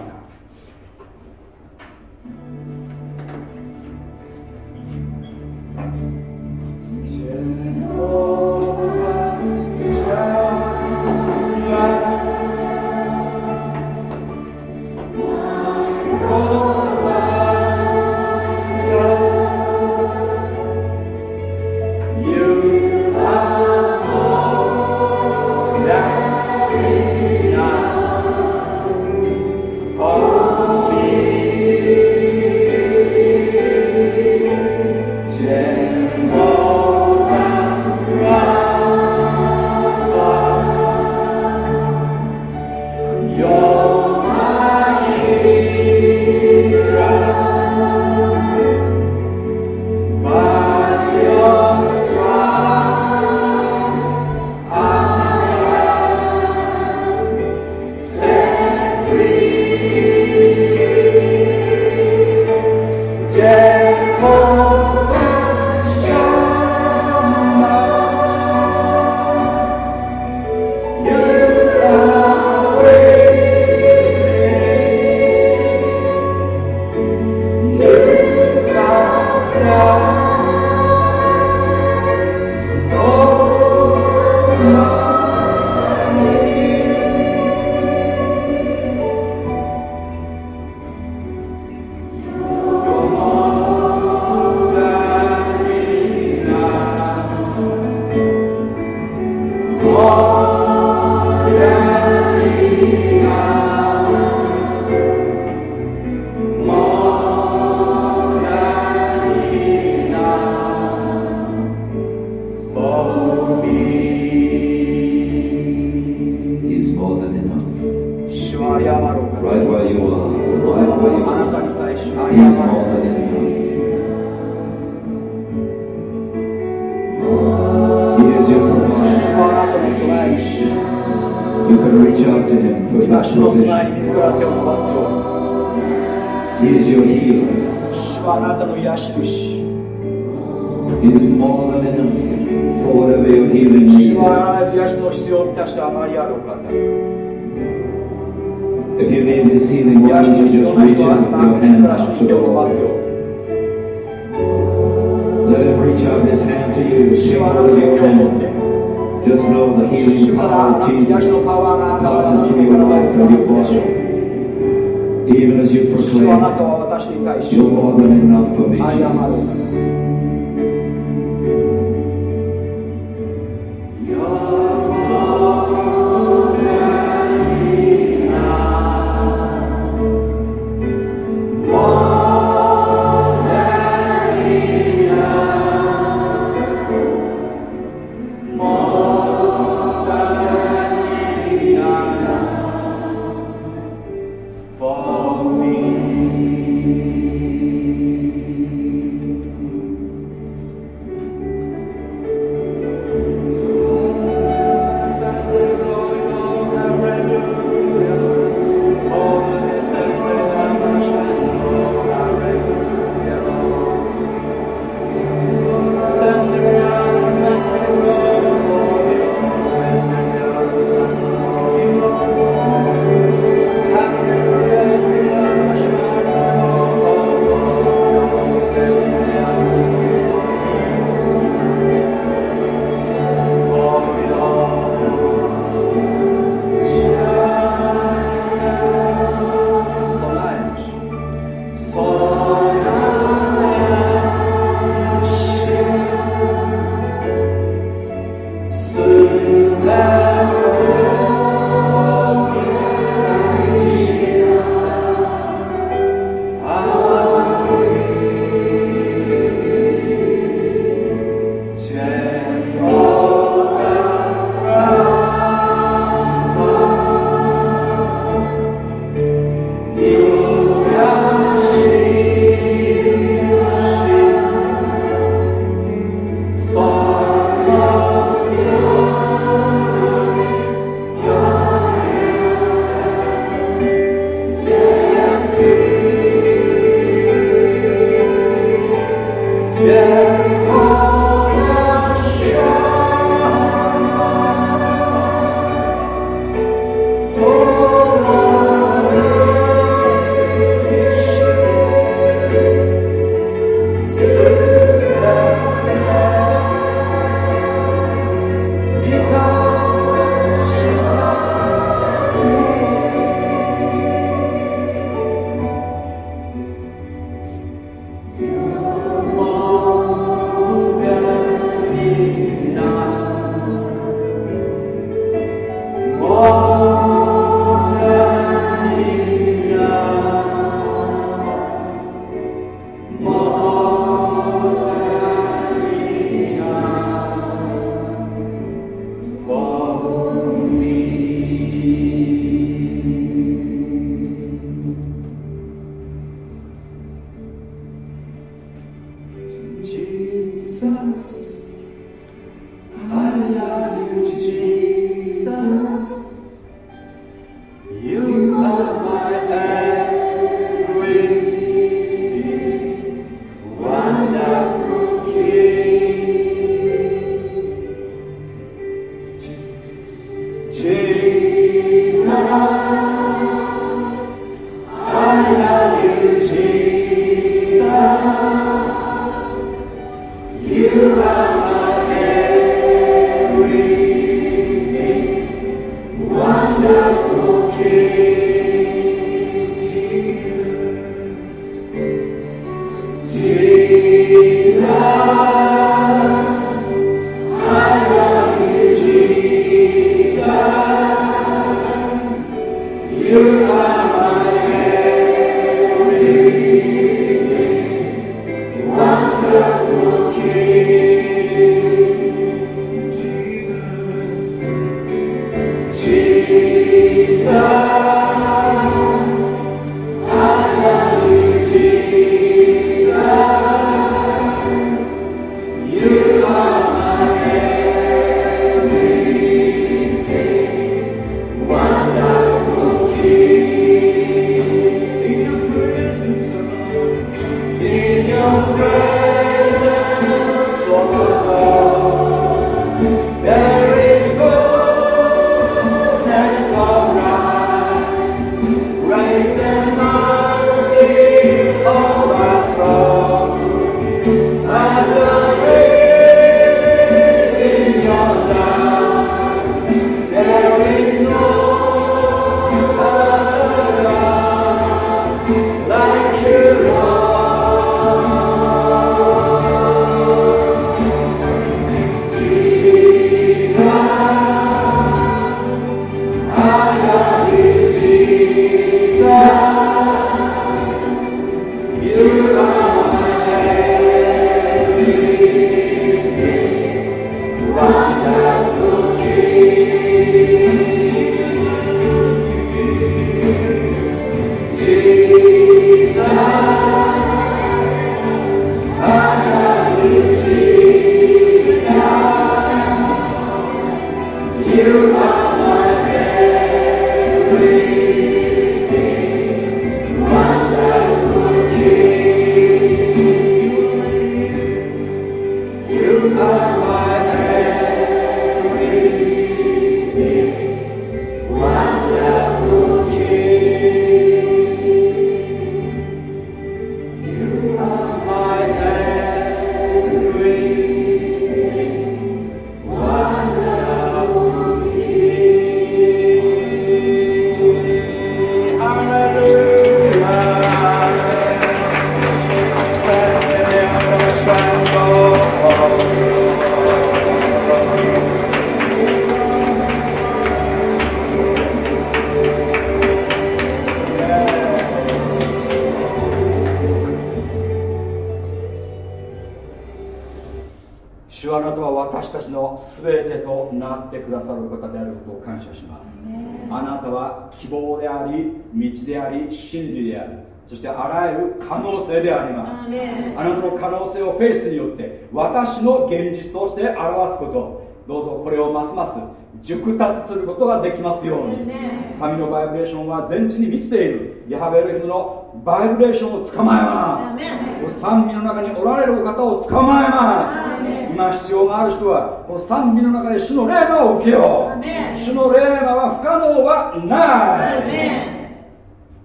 私の現実として表すこと。どうぞこれをますます熟達することができますように。神のバイブレーションは全地に満ちている。ヤハベエルヒムのバイブレーションを捕まえます。賛美の中におられるお方を捕まえます。今必要がある人はこの賛美の中で主の霊魔を受けよう主の霊魔は不可能はない。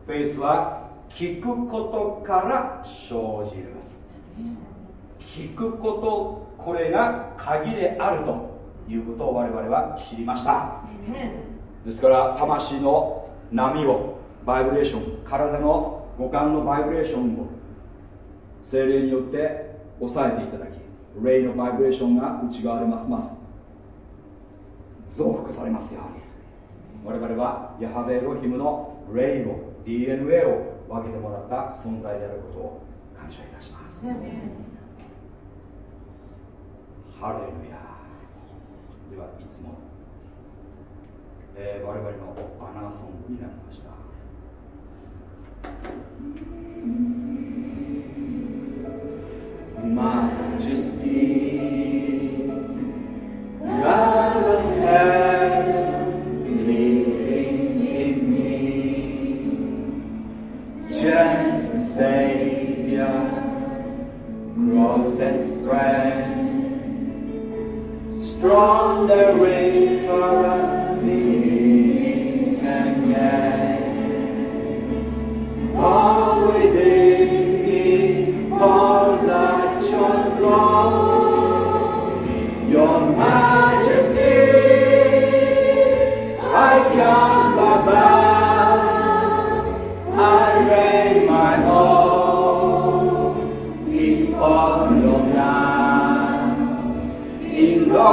フェイスは聞くことから生じる。聞くことこれが鍵であるということを我々は知りました。ですから魂の波をバイブレーション体の五感のバイブレーションを精霊によって抑えていただき霊のバイブレーションが内側でますます増幅されますように。我々はヤハベエロヒムの霊を DNA を分けてもらった存在であることを感謝いたします。ハレルヤではいつも、えー、我々のアナーソングになりました。マジスティ God of heaven Savior crosses friend the river of me and gain. All within me falls at your throne. Your majesty, I come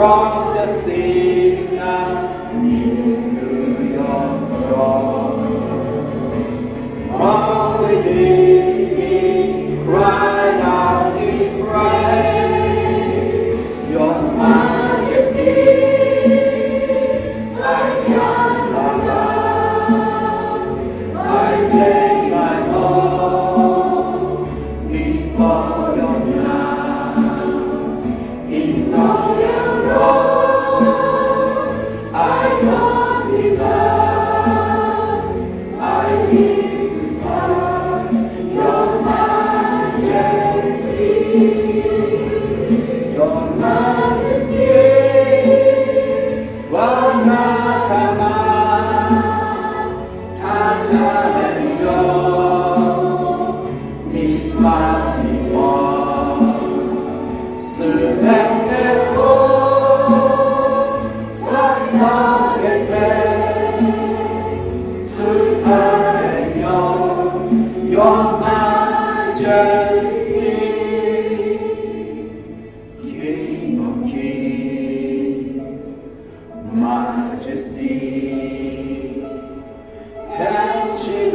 Rock the signal into your throne.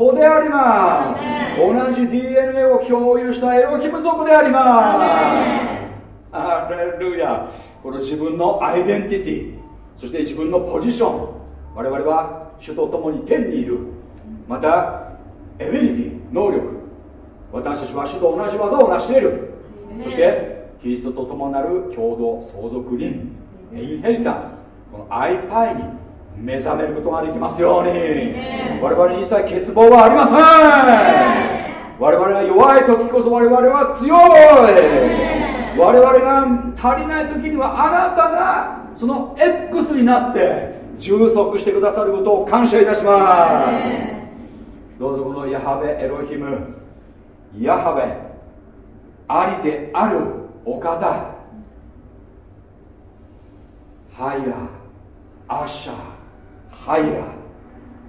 子であります。同じ DNA を共有したエロヒム族であります。ハレルヤ。この自分のアイデンティティ。そして自分のポジション。我々は主と共に天にいる。またエビリティ能力。私たちは主と同じ技を成しているそしてキリストと共なる共同相続人。インヘリタンス。このアイパイに目覚めることができますように。我々に一切欠乏はありません。我々が弱い時こそ我々は強い。我々が足りない時にはあなたがその X になって充足してくださることを感謝いたします。どうぞこのヤハベエロヒムヤハベありであるお方。ハイヤアッシャーハイヤ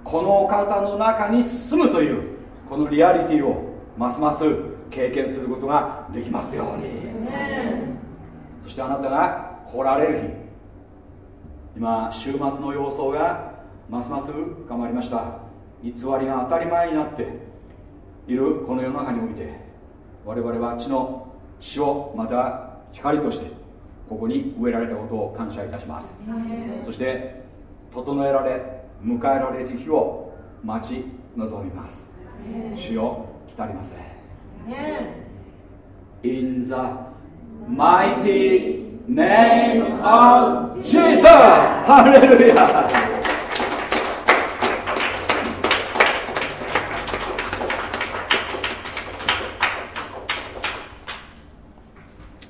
このお方の中に住むというこのリアリティをますます経験することができますように。そしてあなたが来られる日今週末の様相がますます深まりました。偽りが当たり前になっているこの世の中において我々は地の塩また光としてここに植えられたことを感謝いたします。そして整えられ迎えられる日を待ち望みます。主よ来たりません In the mighty name of Jesus! ハレルヤ